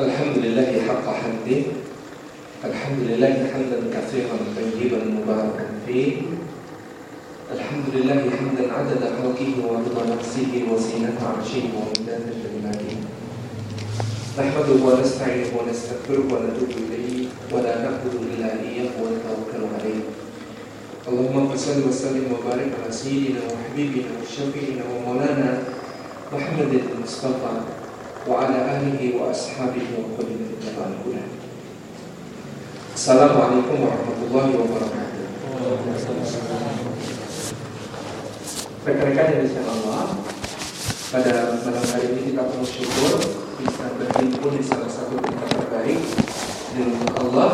الحمد لله حق حمده. الحمد لله حمدا كثيرا طيبا مباركا فيه. الحمد لله حمدا عدد خلقه ورضا نفسه وزينة عرشه ومداد كلماته نحمده ونستعينه ونستغفره ونتوب إليه ولا نعبد إلا إياه ونتوكل عليه. اللهم صل وسلم وبارك على سيدنا وحبيبنا وشفيعنا ومولانا محمد المصطفى. وعلى آله وأصحابه وكل من اتبع الهدى السلام عليكم ورحمة الله وبركاته Rekan-rekan yang disayang Allah Pada malam hari ini kita perlu syukur Bisa berhimpun di salah satu tempat terbaik Di rumah Allah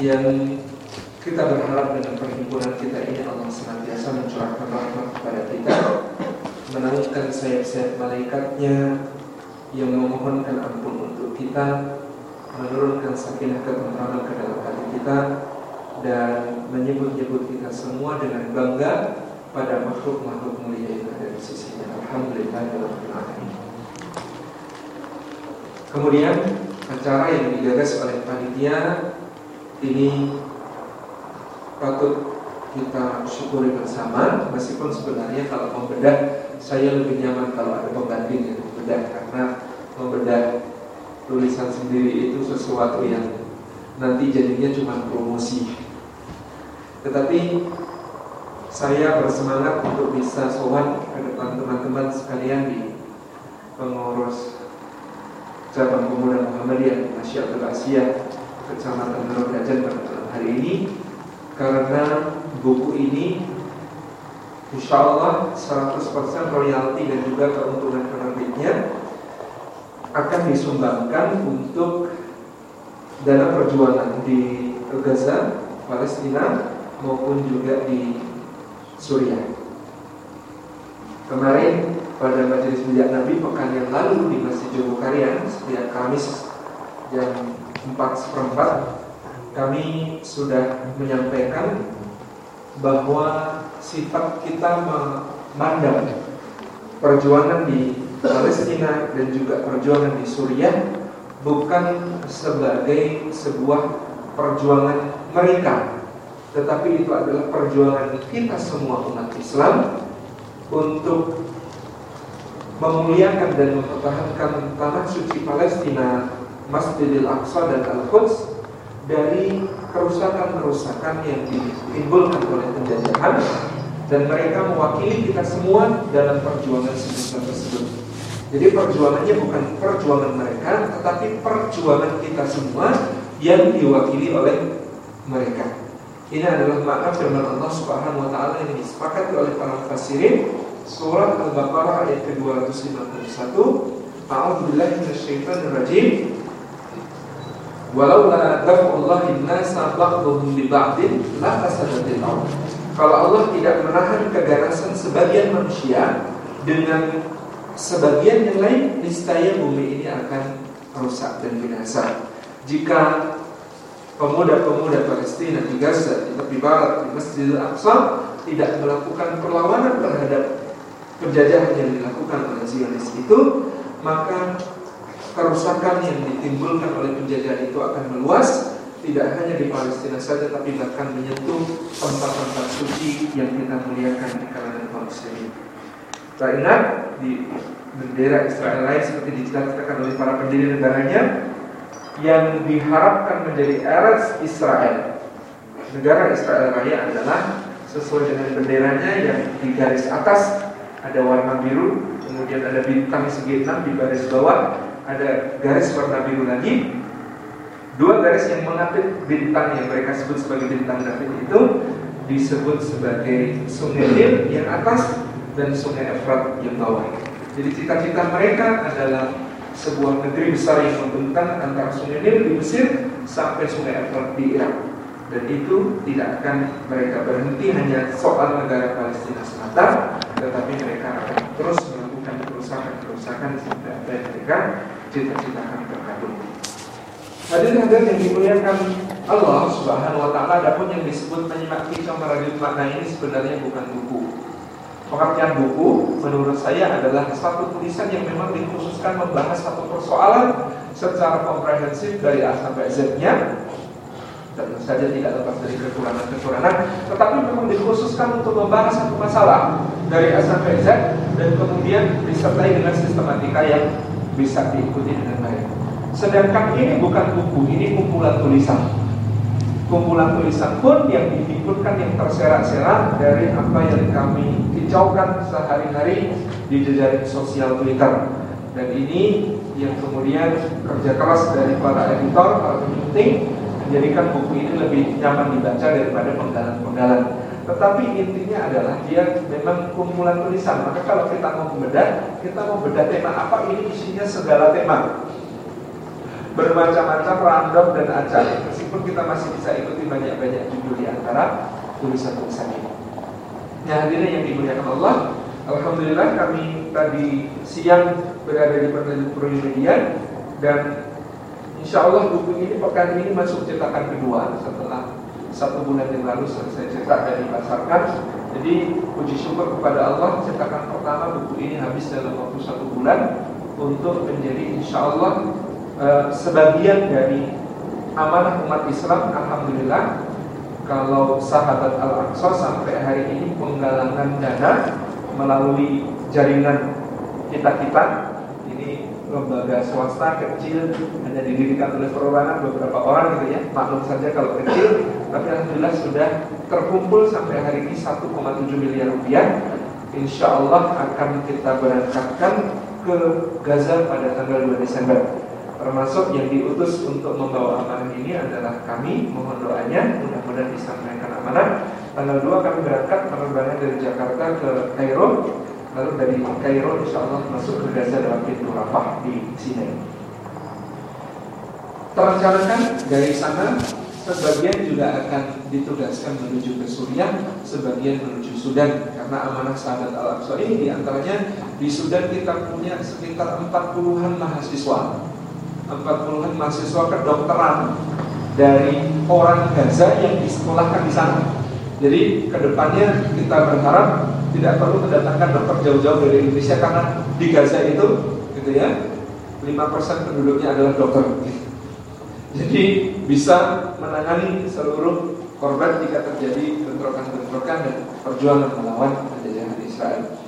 Yang kita berharap dengan perhimpunan kita ini Allah senantiasa mencurahkan rahmat kepada kita Menaikkan sayap-sayap malaikatnya yang memohonkan ampun untuk kita Menurunkan sakinah ketentraman ke dalam hati kita Dan menyebut-nyebut kita semua dengan bangga pada makhluk-makhluk mulia yang ada di sisinya. Alhamdulillah Kemudian acara yang digagas oleh panitia ini patut kita syukuri bersama. Meskipun sebenarnya kalau membedah saya lebih nyaman kalau ada pembanding yang membedah karena membedah tulisan sendiri itu sesuatu yang nanti jadinya cuma promosi. Tetapi saya bersemangat untuk bisa sowan ke depan teman-teman sekalian di pengurus cabang pemuda Muhammadiyah Masyarakat Asia Kecamatan Merogajan pada hari ini. Karena buku ini Insya Allah 100% royalti dan juga keuntungan penerbitnya akan disumbangkan untuk dana perjuangan di Gaza, Palestina maupun juga di Suriah. Kemarin pada majelis bijak Nabi pekan yang lalu di Masjid Jogokarian setiap Kamis jam 4 seperempat kami sudah menyampaikan bahwa sifat kita memandang perjuangan di Palestina dan juga perjuangan di Suriah bukan sebagai sebuah perjuangan mereka tetapi itu adalah perjuangan kita semua umat Islam untuk memuliakan dan mempertahankan tanah suci Palestina, Masjidil Aqsa dan Al-Quds dari kerusakan-kerusakan yang ditimbulkan oleh penjajahan dan mereka mewakili kita semua dalam perjuangan sebesar tersebut. Jadi perjuangannya bukan perjuangan mereka, tetapi perjuangan kita semua yang diwakili oleh mereka. Ini adalah makna firman Allah Subhanahu wa taala yang disepakati oleh para mufassirin surah Al-Baqarah ayat ke-251. A'udzu billahi minasyaitonir rajim. Walau la daf'ullahi an-nasa ba'dhum bi ba'din la fasadatil ardh. Kalau Allah tidak menahan keganasan sebagian manusia dengan sebagian yang lain, niscaya bumi ini akan rusak dan binasa. Jika pemuda-pemuda Palestina di Gaza, di tepi barat, di Masjidil Aqsa tidak melakukan perlawanan terhadap penjajahan yang dilakukan oleh Zionis itu, maka kerusakan yang ditimbulkan oleh penjajahan itu akan meluas tidak hanya di Palestina saja tapi bahkan menyentuh tempat-tempat suci yang kita muliakan di kalangan kaum muslimin. Kita ingat di bendera Israel lain seperti dijelaskan oleh para pendiri negaranya yang diharapkan menjadi eras Israel. Negara Israel Raya adalah sesuai dengan benderanya yang di garis atas ada warna biru, kemudian ada bintang segi enam di garis bawah, ada garis warna biru lagi. Dua garis yang mengapit bintang yang mereka sebut sebagai bintang David itu disebut sebagai Sungai Nil yang atas dan Sungai Efrat yang bawah. Jadi cita-cita mereka adalah sebuah negeri besar yang membentang antara sungai Nil di Mesir sampai sungai Efrat di Irak. Dan itu tidak akan mereka berhenti hanya soal negara Palestina semata, tetapi mereka akan terus melakukan kerusakan-kerusakan sampai mereka cita-citakan terkabul. Hadirin-hadirin yang dimuliakan Allah Subhanahu wa taala adapun yang disebut menyimak kisah merajut makna ini sebenarnya bukan buku. Pengertian buku menurut saya adalah satu tulisan yang memang dikhususkan membahas satu persoalan secara komprehensif dari A sampai Z-nya tentu saja tidak lepas dari kekurangan-kekurangan tetapi memang dikhususkan untuk membahas satu masalah dari A sampai Z dan kemudian disertai dengan sistematika yang bisa diikuti dengan baik sedangkan ini bukan buku, ini kumpulan tulisan kumpulan tulisan pun yang dihimpunkan yang terserak-serak dari apa yang kami kicaukan sehari-hari di jejaring sosial Twitter. Dan ini yang kemudian kerja keras dari para editor, para penyunting menjadikan buku ini lebih nyaman dibaca daripada penggalan-penggalan. Tetapi intinya adalah dia memang kumpulan tulisan. Maka kalau kita mau membedah, kita mau bedah tema apa ini isinya segala tema bermacam-macam random dan acak meskipun kita masih bisa ikuti banyak-banyak judul di antara tulisan-tulisan ini. Nah hadirin yang dimuliakan Allah, Alhamdulillah kami tadi siang berada di Media dan insya Allah buku ini pekan ini masuk cetakan kedua setelah satu bulan yang lalu selesai cetak dan dipasarkan. Jadi puji syukur kepada Allah cetakan pertama buku ini habis dalam waktu satu bulan untuk menjadi insya Allah Eh, sebagian dari amanah umat Islam alhamdulillah kalau sahabat Al-Aqsa sampai hari ini penggalangan dana melalui jaringan kita-kita ini lembaga swasta kecil hanya didirikan oleh perorangan beberapa orang gitu ya maklum saja kalau kecil tapi alhamdulillah sudah terkumpul sampai hari ini 1,7 miliar rupiah. Insya Allah akan kita berangkatkan ke Gaza pada tanggal 2 Desember termasuk yang diutus untuk membawa amanah ini adalah kami. Mohon doanya mudah-mudahan bisa menaikkan amanah. Tanggal 2 kami berangkat penerbangan dari Jakarta ke Kairo. Lalu dari Kairo insya Allah masuk ke Gaza dalam pintu Rafah di Sinai. Terencanakan dari sana sebagian juga akan ditugaskan menuju ke Suriah, sebagian menuju Sudan. Karena amanah sahabat Al-Aqsa ini di antaranya di Sudan kita punya sekitar 40-an mahasiswa 40-an mahasiswa kedokteran dari orang Gaza yang disekolahkan di sana. Jadi ke depannya kita berharap tidak perlu mendatangkan dokter jauh-jauh dari Indonesia karena di Gaza itu, gitu ya, 5% penduduknya adalah dokter. Jadi bisa menangani seluruh korban jika terjadi bentrokan-bentrokan dan perjuangan melawan penjajahan Israel.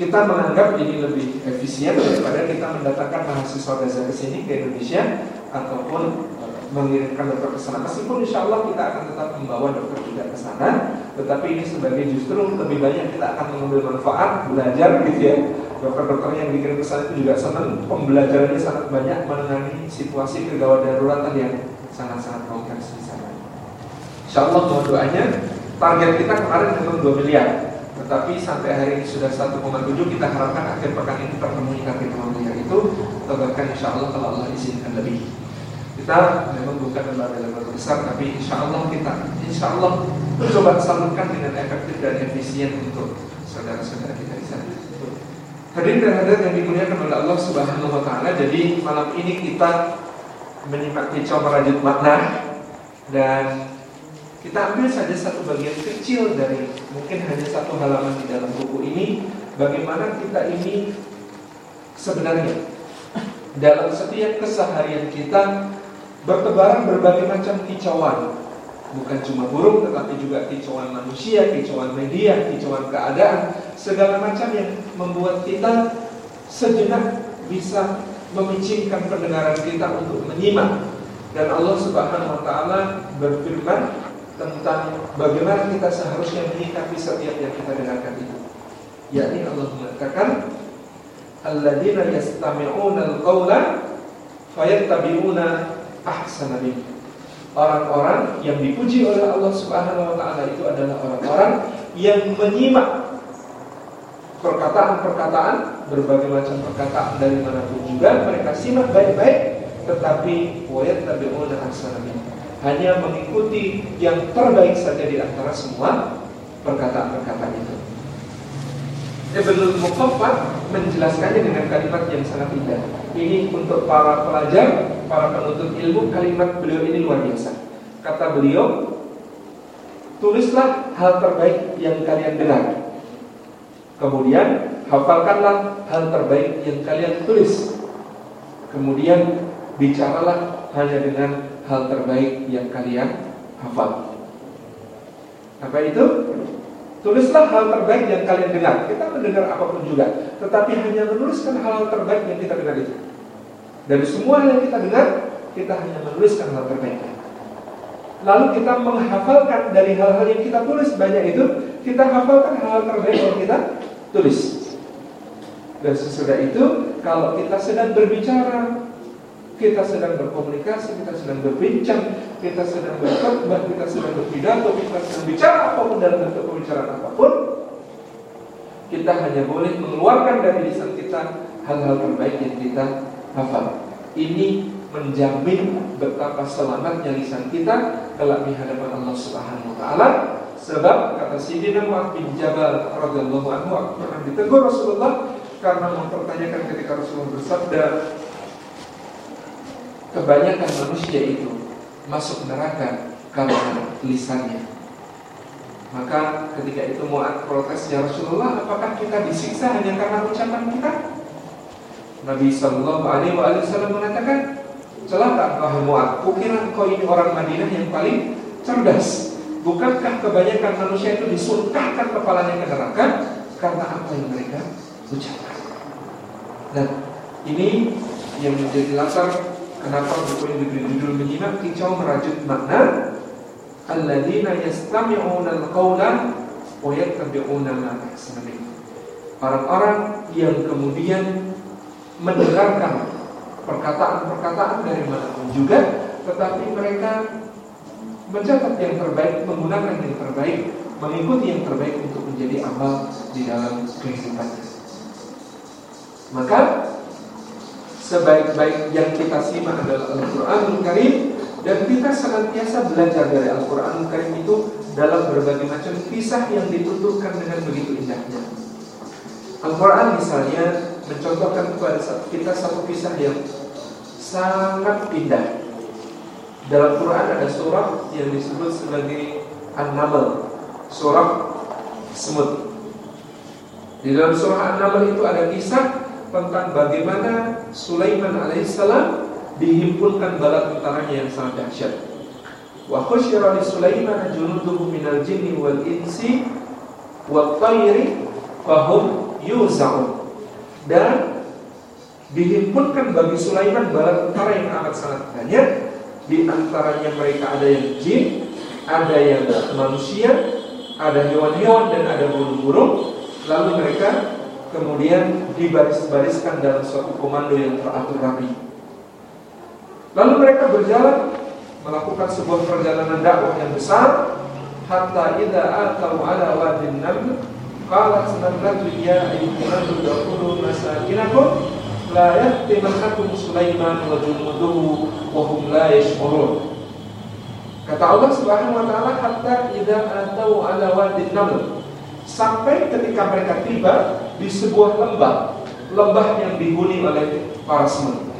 Kita menganggap ini lebih efisien daripada kita mendatangkan mahasiswa Gaza ke sini ke Indonesia ataupun eh, mengirimkan dokter ke sana. Meskipun insya Allah kita akan tetap membawa dokter juga ke sana, tetapi ini sebagai justru lebih banyak kita akan mengambil manfaat belajar gitu ya. Dokter-dokter yang dikirim ke sana itu juga senang, pembelajarannya sangat banyak menangani situasi kegawat daruratan yang sangat-sangat kompleks di sana. Insya Allah mohon doanya, target kita kemarin memang 2 miliar. Tetapi sampai hari ini sudah 1,7 kita harapkan akhir pekan ini terpenuhi miliar itu atau insya Allah kalau Allah izinkan lebih. Kita memang bukan lembaga-lembaga besar tapi insya Allah kita insya Allah coba salurkan dengan efektif dan efisien untuk saudara-saudara kita di sana. Hadirin dan hadirat yang dimuliakan oleh Allah Subhanahu wa taala. Jadi malam ini kita menyimak kicau merajut makna dan kita ambil saja satu bagian kecil dari mungkin hanya satu halaman di dalam buku ini. Bagaimana kita ini sebenarnya dalam setiap keseharian kita bertebaran berbagai macam kicauan. Bukan cuma burung tetapi juga kicauan manusia, kicauan media, kicauan keadaan. Segala macam yang membuat kita sejenak bisa memicingkan pendengaran kita untuk menyimak. Dan Allah subhanahu wa ta'ala berfirman tentang bagaimana kita seharusnya menyikapi setiap yang kita dengarkan itu. Yakni Allah mengatakan alladzina yastami'una al-qawla fayattabi'una ahsana Orang-orang yang dipuji oleh Allah Subhanahu wa taala itu adalah orang-orang yang menyimak perkataan-perkataan berbagai macam perkataan dari mana pun juga mereka simak baik-baik tetapi wayattabi'una ahsana hanya mengikuti yang terbaik saja di antara semua perkataan-perkataan itu. Ibnul Muqaffar menjelaskannya dengan kalimat yang sangat indah. Ini untuk para pelajar, para penuntut ilmu, kalimat beliau ini luar biasa. Kata beliau, tulislah hal terbaik yang kalian dengar. Kemudian hafalkanlah hal terbaik yang kalian tulis. Kemudian bicaralah hanya dengan hal terbaik yang kalian hafal. Apa itu? Tulislah hal terbaik yang kalian dengar. Kita mendengar apa pun juga, tetapi hanya menuliskan hal, terbaik yang kita dengar itu. Dari semua yang kita dengar, kita hanya menuliskan hal terbaik. Lalu kita menghafalkan dari hal-hal yang kita tulis banyak itu, kita hafalkan -hal terbaik yang kita tulis. Dan sesudah itu, kalau kita sedang berbicara, kita sedang berkomunikasi, kita sedang berbincang, kita sedang berkhutbah, kita sedang berpidato, kita sedang bicara apa pun dalam bentuk pembicaraan apa pun, kita hanya boleh mengeluarkan dari lisan kita hal-hal terbaik yang kita hafal. Ini menjamin betapa selamatnya lisan kita kelak di hadapan Allah Subhanahu wa taala sebab kata Sayyidina Mu'adz bin Jabal radhiyallahu anhu pernah ditegur Rasulullah karena mempertanyakan ketika Rasulullah bersabda kebanyakan manusia itu masuk neraka karena lisannya. Maka ketika itu Mu'ad protes ya Rasulullah, apakah kita disiksa hanya karena ucapan kita? Nabi Shallallahu Alaihi Wasallam mengatakan, celaka wahai Mu'ad, kukira kau ini orang Madinah yang paling cerdas. Bukankah kebanyakan manusia itu disultahkan kepalanya ke neraka karena apa yang mereka ucapkan? Dan ini yang menjadi latar Kenapa buku ini diberi judul menyimak kicau merajut makna Alladzina yastami'una al-qawla wa yattabi'una ma Orang-orang yang kemudian mendengarkan perkataan-perkataan dari mana pun juga tetapi mereka mencatat yang terbaik, menggunakan yang terbaik, mengikuti yang terbaik untuk menjadi amal di dalam kehidupannya. Maka sebaik-baik yang kita simak adalah Al-Quranul Karim dan kita senantiasa belajar dari Al-Quranul Karim itu dalam berbagai macam kisah yang dituturkan dengan begitu indahnya. Al-Quran misalnya mencontohkan kepada kita satu kisah yang sangat indah. Dalam Quran ada surah yang disebut sebagai An-Naml, surah semut. Di dalam surah An-Naml itu ada kisah tentang bagaimana Sulaiman alaihissalam dihimpunkan bala tentaranya yang sangat dahsyat. Wa khusyira li Sulaiman junuduhu minal jinni wal insi wa tayri fahum yuzaun. Dan dihimpunkan bagi Sulaiman bala tentara yang amat sangat banyak di antaranya mereka ada yang jin, ada yang manusia, ada hewan-hewan dan ada burung-burung. Lalu mereka kemudian dibaris-bariskan dalam suatu komando yang teratur rapi. Lalu mereka berjalan melakukan sebuah perjalanan dakwah yang besar hatta idza atau ala wadin naml qalat sanallatu ya ayyuhan dakhulu masakinakum la yahtimannakum Sulaiman wa junuduhu wa hum la yash'urun Kata Allah Subhanahu wa taala hatta idza atau ala wadin naml sampai ketika mereka tiba di sebuah lembah, lembah yang dihuni oleh para semut.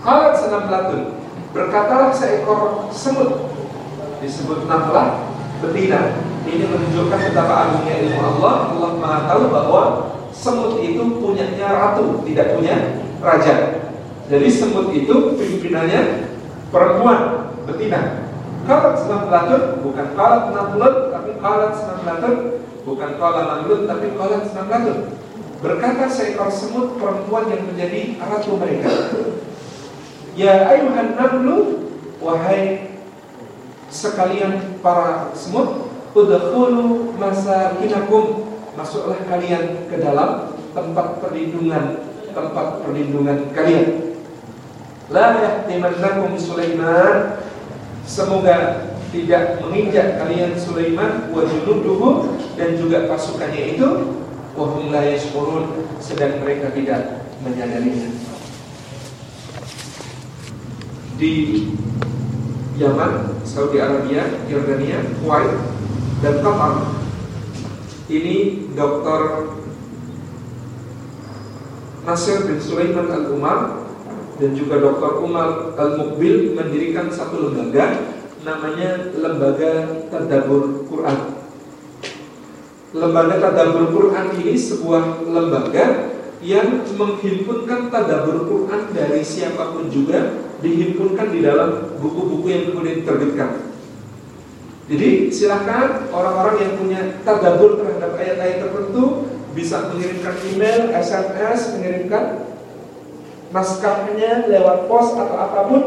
Kalat senam latun, berkatalah seekor semut disebut namlah betina. Ini menunjukkan betapa agungnya ilmu Allah. Allah Maha tahu bahwa semut itu punyanya ratu, tidak punya raja. Jadi semut itu pimpinannya perempuan betina. Kalat senam latun bukan kalat namlut, tapi kalat senam latun Bukan kala namlut tapi kala namlatun. Berkata seekor semut perempuan yang menjadi ratu mereka. Ya ayuhan namlu wahai sekalian para semut, udkhulu masakinakum. Masuklah kalian ke dalam tempat perlindungan tempat perlindungan kalian. La yahtimannakum Sulaiman Semoga tidak menginjak kalian Sulaiman wa junuduhu dan juga pasukannya itu wa hum la yashkurun sedang mereka tidak menyadarinya. Di Yaman, Saudi Arabia, Yordania, Kuwait, dan Qatar ini Dr. Nasir bin Sulaiman Al-Umar dan juga Dr. Umar Al-Mukbil mendirikan satu lembaga namanya Lembaga Tadabur Quran. lembaga tadabur Quran ini sebuah lembaga yang menghimpunkan tadabur Quran dari siapa pun juga dihimpunkan di dalam buku-buku yang kemudian diterbitkan. Jadi silakan orang-orang yang punya tadabur terhadap ayat-ayat tertentu bisa mengirimkan email, SMS, mengirimkan naskahnya lewat pos atau apa pun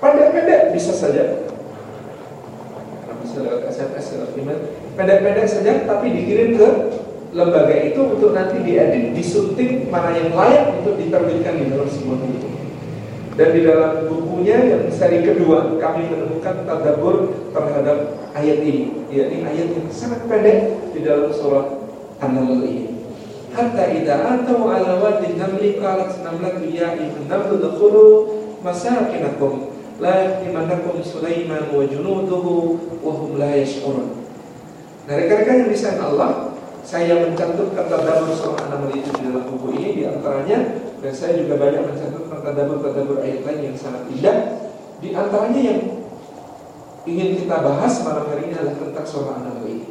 pendek-pendek bisa saja. Bisa lewat SMS lewat email? Pendek-pendek saja tapi dikirim ke lembaga itu untuk nanti diedit disunting mana yang layak untuk diterbitkan di dalam sebuah buku. Dan di dalam bukunya yang seri kedua kami menemukan tadabur terhadap ayat ini. Yakni ayat yang sangat pendek di dalam surah An-Naml ini. Hatta idza atau ala wadi namli qalat namlatu ya ibn naml dakhulu masakinakum la Sulaiman wa junuduhu wa hum la yash'urun. Nah, rekan-rekan yang disayang Allah, saya mencantumkan tadabbur surah An-Naml itu di dalam buku ini di antaranya dan saya juga banyak mencantumkan tadabbur-tadabbur ayat lain yang sangat indah. Di antaranya yang ingin kita bahas malam hari ini adalah tentang surah An-Naml ini.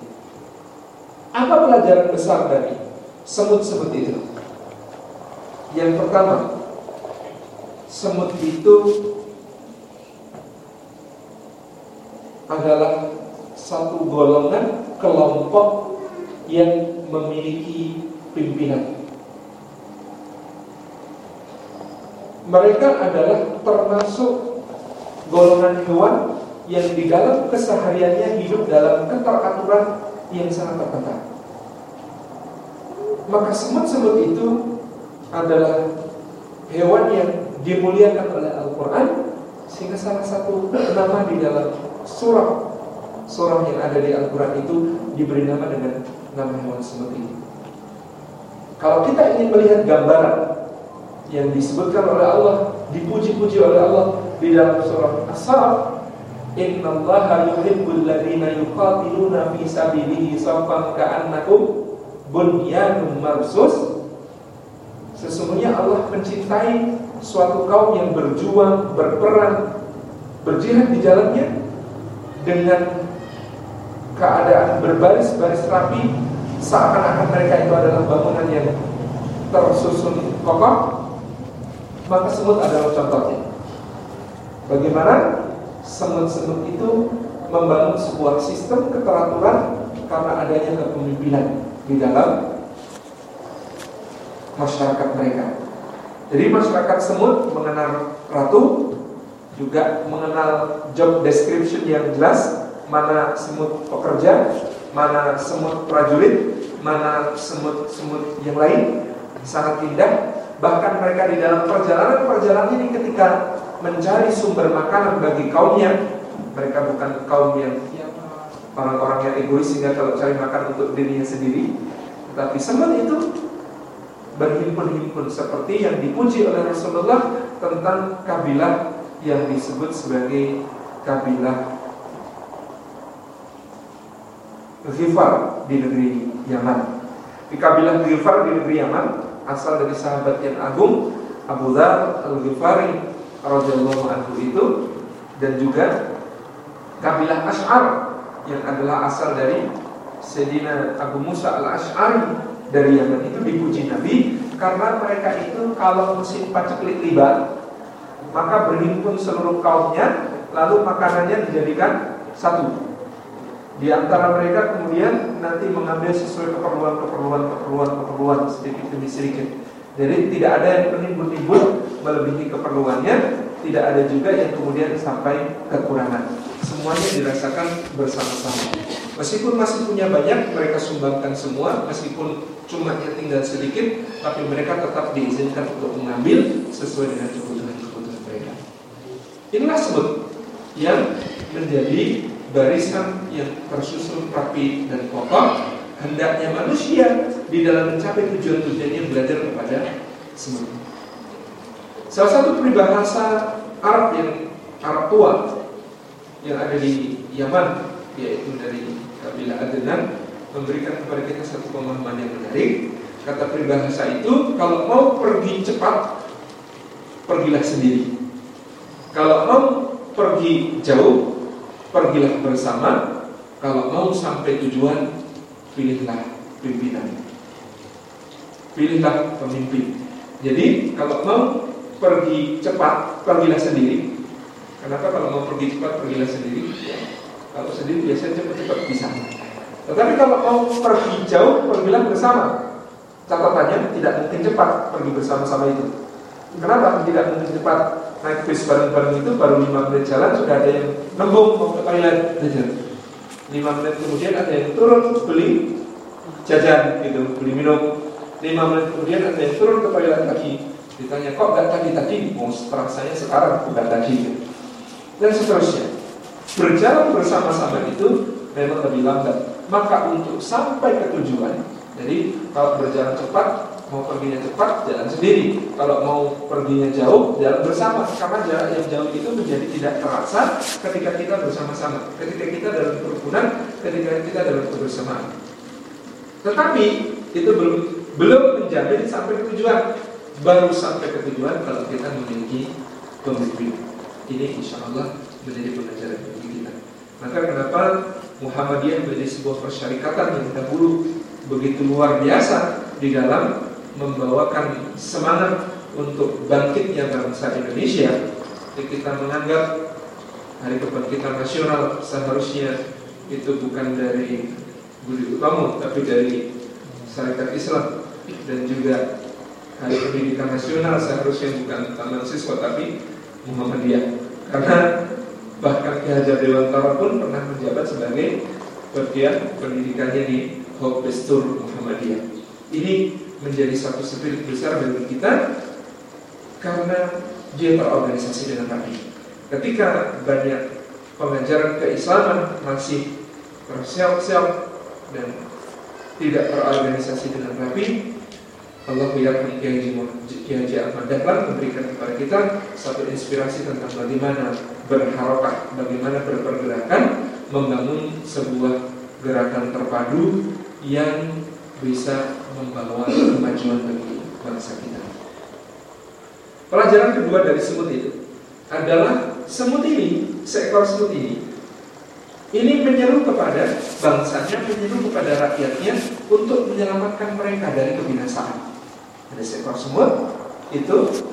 Apa pelajaran besar dari semut-semut itu. Yang pertama, semut itu adalah satu golongan kelompok yang memiliki pimpinan. Mereka adalah termasuk golongan hewan yang di dalam kesehariannya hidup dalam keteraturan yang sangat terkenal maka semut-semut itu adalah hewan yang dimuliakan oleh Al-Quran sehingga salah satu nama di dalam surah surah yang ada di Al-Quran itu diberi nama dengan nama hewan semut ini. Kalau kita ingin melihat gambaran yang disebutkan oleh Allah, dipuji-puji oleh Allah di dalam surah As-Saraf, Inna Allah yuhibbul ladina yuqatiluna fi sabilihi saffan ka'annakum bunyanun marsus Sesungguhnya Allah mencintai suatu kaum yang berjuang, berperang, berjihad di jalannya dengan keadaan berbaris-baris rapi seakan-akan mereka itu adalah bangunan yang tersusun kokoh maka semut adalah contohnya bagaimana semut-semut itu membangun sebuah sistem keteraturan karena adanya kepemimpinan di dalam masyarakat mereka. Jadi masyarakat semut mengenal ratu, juga mengenal job description yang jelas, mana semut pekerja, mana semut prajurit, mana semut-semut yang lain, sangat indah. Bahkan mereka di dalam perjalanan-perjalanan ini ketika mencari sumber makanan bagi kaumnya, mereka bukan kaum yang orang-orang yang egois sehingga kalau cari makan untuk dirinya sendiri tapi semut itu berhimpun-himpun seperti yang dipuji oleh Rasulullah tentang kabilah yang disebut sebagai kabilah Ghifar di negeri Yaman. Di kabilah Ghifar di negeri Yaman asal dari sahabat yang agung Abu Dhar Al-Ghifari radhiyallahu anhu itu dan juga kabilah Ash'ar yang adalah asal dari Sayyidina Abu Musa al-Ash'ari dari Yaman itu dipuji Nabi karena mereka itu kalau musim paceklik tiba maka berhimpun seluruh kaumnya lalu makanannya dijadikan satu di antara mereka kemudian nanti mengambil sesuai keperluan keperluan keperluan keperluan sedikit demi sedikit jadi tidak ada yang penimbun-nimbun melebihi keperluannya tidak ada juga yang kemudian sampai kekurangan semuanya dirasakan bersama-sama. Meskipun masih punya banyak, mereka sumbangkan semua. Meskipun cuma tinggal sedikit, tapi mereka tetap diizinkan untuk mengambil sesuai dengan mereka. Inilah sebut yang menjadi barisan yang tersusun rapi dan kokoh. Hendaknya manusia di dalam mencapai tujuan-tujuannya belajar kepada semut. Salah satu peribahasa Arab yang Arab tua yang ada di Yaman yaitu dari kabilah Adnan memberikan kepada kita satu pemahaman yang menarik kata peribahasa itu kalau mau pergi cepat pergilah sendiri kalau mau pergi jauh pergilah bersama kalau mau sampai tujuan pilihlah pimpinan. Pilihlah pemimpin. Jadi kalau mau pergi cepat, pergilah sendiri. Kenapa kalau mau pergi cepat, pergilah sendiri? Kalau sendiri biasanya cepat-cepat bisa. Tetapi kalau mau pergi jauh, pergilah bersama. Catatannya tidak mungkin cepat pergi bersama-sama itu. Kenapa tidak mungkin cepat? Naik bis bareng-bareng itu baru 5 menit jalan sudah ada yang nembung mau ke toilet. Lima menit kemudian ada yang turun beli jajan gitu, beli minum. Lima menit kemudian ada yang turun ke toilet lagi. Ditanya kok nggak tadi tadi? Mau rasanya sekarang bukan tadi. Dan seterusnya. Berjalan bersama-sama itu memang lebih lambat. Maka untuk sampai ke tujuan, jadi kalau berjalan cepat, mau perginya cepat, jalan sendiri. Kalau mau perginya jauh, jalan bersama. Karena jarak yang jauh itu menjadi tidak terasa ketika kita bersama-sama. Ketika kita dalam kerukunan, ketika kita dalam kebersamaan. Tetapi itu belum belum menjamin sampai tujuan. Baru sampai ke tujuan kalau kita memiliki pemimpin. Ini insya Allah menjadi pelajaran bagi kita. Maka kenapa Muhammadiyah menjadi sebuah persyarikatan yang dahulu begitu luar biasa di dalam membawakan semangat untuk bangkitnya bangsa Indonesia. Kita menganggap Hari Kebangkitan Nasional seharusnya itu bukan dari Budi Utomo, tapi dari Syarikat Islam dan juga Hari Pendidikan Nasional seharusnya bukan Taman Siswa tapi Muhammadiyah. Karena bahkan Ki Hajar Dewantara pun pernah menjabat sebagai bagian pendidikannya di Hokbestur Muhammadiyah. Ini menjadi satu spirit besar bagi kita karena dia terorganisasi dengan rapi. Ketika banyak pengajaran keislaman masih tersiap-siap dan tidak terorganisasi dengan rapi, Allah biarkan Kiai Ahmad Dahlan memberikan kepada kita satu inspirasi tentang bagaimana berharokat, bagaimana berpergerakan, membangun sebuah gerakan terpadu yang bisa membawa kemajuan bagi bangsa kita. Pelajaran kedua dari semut itu adalah semut ini, seekor semut ini, ini menyeru kepada bangsanya, menyeru kepada rakyatnya untuk menyelamatkan mereka dari kebinasaan ada seekor semut itu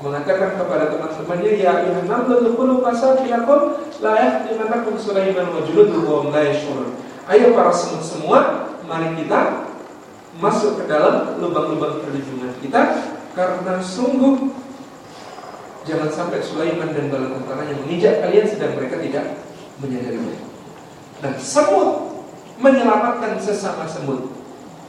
mengatakan kepada teman-temannya ya ayuhan namlu dukhulu masakinakum la yahtimanakum Sulaiman wa juluduhu wa la yashurun. Ayo para semut semua, mari kita masuk ke dalam lubang-lubang perlindungan kita karena sungguh jangan sampai Sulaiman dan bala tentaranya menginjak kalian sedang mereka tidak menyadarinya. Dan semut menyelamatkan sesama semut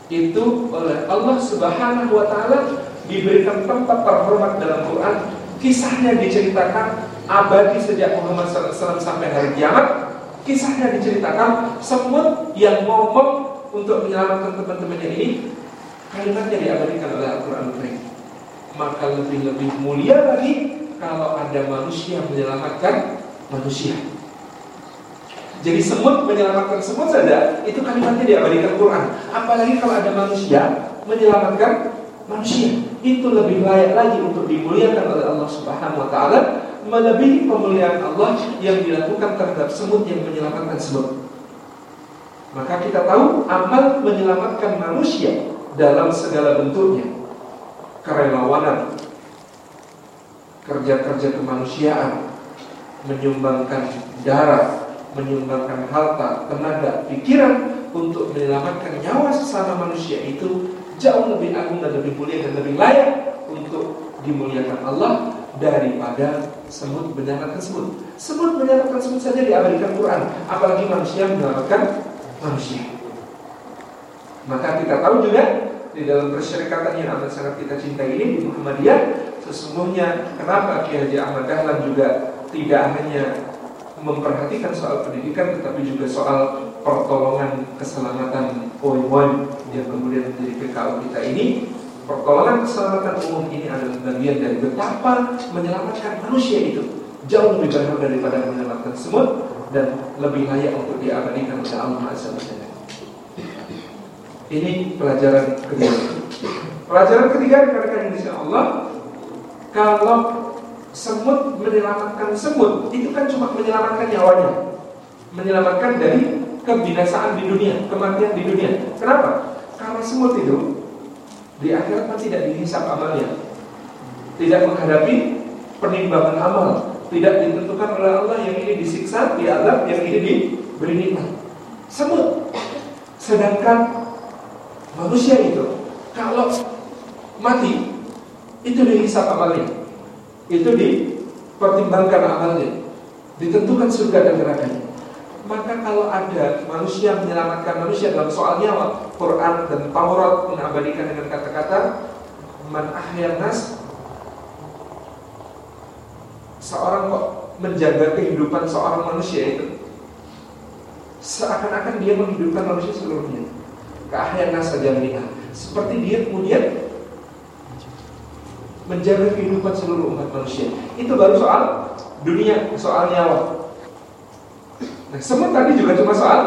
itu oleh Allah Subhanahu wa taala diberikan tempat terhormat dalam Quran. Kisahnya diceritakan abadi sejak Muhammad SAW sampai hari kiamat. Kisahnya diceritakan semut yang ngomong untuk menyelamatkan teman-temannya ini kalimatnya diabadikan oleh Al-Quran Maka lebih-lebih mulia lagi kalau ada manusia menyelamatkan manusia. Jadi semut menyelamatkan semut saja itu kalimatnya diabadikan Quran. Apalagi kalau ada manusia menyelamatkan manusia. Itu lebih layak lagi untuk dimuliakan oleh Allah Subhanahu wa taala melebihi pemuliaan Allah yang dilakukan terhadap semut yang menyelamatkan semut. Maka kita tahu amal menyelamatkan manusia dalam segala bentuknya. Kerelawanan, kerja-kerja kemanusiaan, menyumbangkan darah, menyumbangkan harta, tenaga, pikiran untuk menyelamatkan nyawa sesama manusia itu jauh lebih agung dan lebih mulia dan lebih layak untuk dimuliakan Allah daripada semut menyelamatkan semut. Semut menyelamatkan semut saja diabadikan Quran, apalagi manusia menyelamatkan manusia. Maka kita tahu juga di dalam persyarikatan yang amat sangat kita cintai ini di Muhammadiyah sesungguhnya kenapa Kiai Haji Ahmad Dahlan juga tidak hanya memperhatikan soal pendidikan tetapi juga soal pertolongan keselamatan poin-poin yang kemudian menjadi PKU kita ini pertolongan keselamatan umum ini adalah bagian dari betapa menyelamatkan manusia itu jauh lebih banyak daripada menyelamatkan semut dan lebih layak untuk diabadikan oleh Allah Azza Ini pelajaran kedua. Pelajaran ketiga dikatakan insya Allah kalau semut menyelamatkan semut itu kan cuma menyelamatkan nyawanya menyelamatkan dari kebinasaan di dunia, kematian di dunia. Kenapa? Karena semut itu di akhirat kan tidak dihisap amalnya, tidak menghadapi penimbangan amal, tidak ditentukan oleh Allah yang ini disiksa, diadab, yang ini diberi nikmat. Semut. Sedangkan manusia itu kalau mati itu dihisap amalnya. Itu dipertimbangkan amalnya. Ditentukan surga dan neraka. Maka kalau ada manusia menyelamatkan manusia dalam soal nyawa, Quran dan Taurat mengabadikan dengan kata-kata man ahya nas seorang kok menjaga kehidupan seorang manusia itu seakan-akan dia menghidupkan manusia seluruhnya. Keahlian saja jami'ah seperti dia kemudian menjaga kehidupan seluruh umat manusia. Itu baru soal dunia soal nyawa. Nah semua tadi juga cuma soal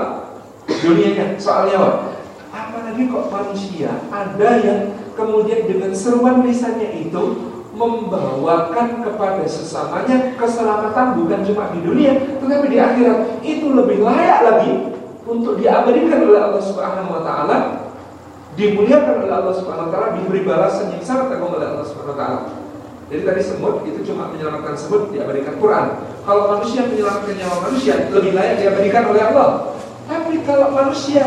dunianya soal nyawa. Apalagi kok manusia? Ada yang kemudian dengan seruan lisannya itu membawakan kepada sesamanya keselamatan bukan cuma di dunia tetapi di akhirat. Itu lebih layak lagi untuk diabadikan oleh Allah Subhanahu wa taala dimuliakan oleh Allah Subhanahu wa taala diberi balasan yang sangat agung oleh Allah Subhanahu wa taala. Jadi tadi semut itu cuma menyelamatkan semut diabadikan Quran. Kalau manusia menyelamatkan nyawa manusia lebih layak diabadikan oleh Allah. Tapi kalau manusia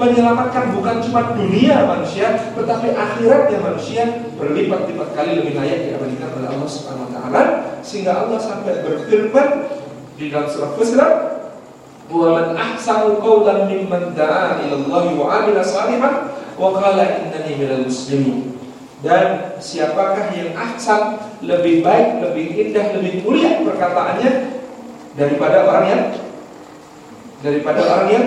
menyelamatkan bukan cuma dunia manusia, tetapi akhiratnya manusia berlipat-lipat kali lebih layak diabadikan oleh Allah Subhanahu wa taala. Sehingga Allah sampai berfirman di dalam surah Fusilat wa man ahsanu qawlan mimman da'a ila Allah wa 'amila salihan wa qala innani minal muslimin. Dan siapakah yang ahsan lebih baik, lebih indah, lebih mulia perkataannya daripada orang yang daripada orang yang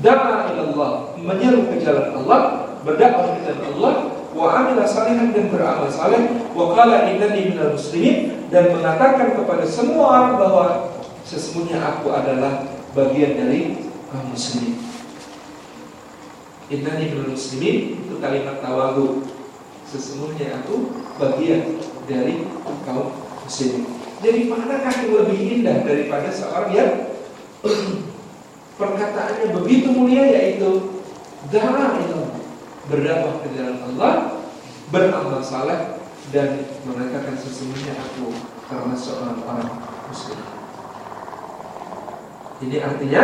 da'a ilallah, menyeru ke jalan Allah, berdakwah ke jalan Allah, wa amila salihan dan beramal saleh, wa qala innani minal muslimin dan mengatakan kepada semua orang bahwa sesungguhnya aku adalah bagian dari kaum muslimin. Innani minal muslimin itu kalimat tawagu. Sesungguhnya aku bagian dari kaum muslimin. Jadi manakah yang lebih indah daripada seorang yang perkataannya begitu mulia yaitu darah itu berdakwah ke jalan Allah, beramal saleh dan mengatakan sesungguhnya aku termasuk orang-orang muslim. Ini artinya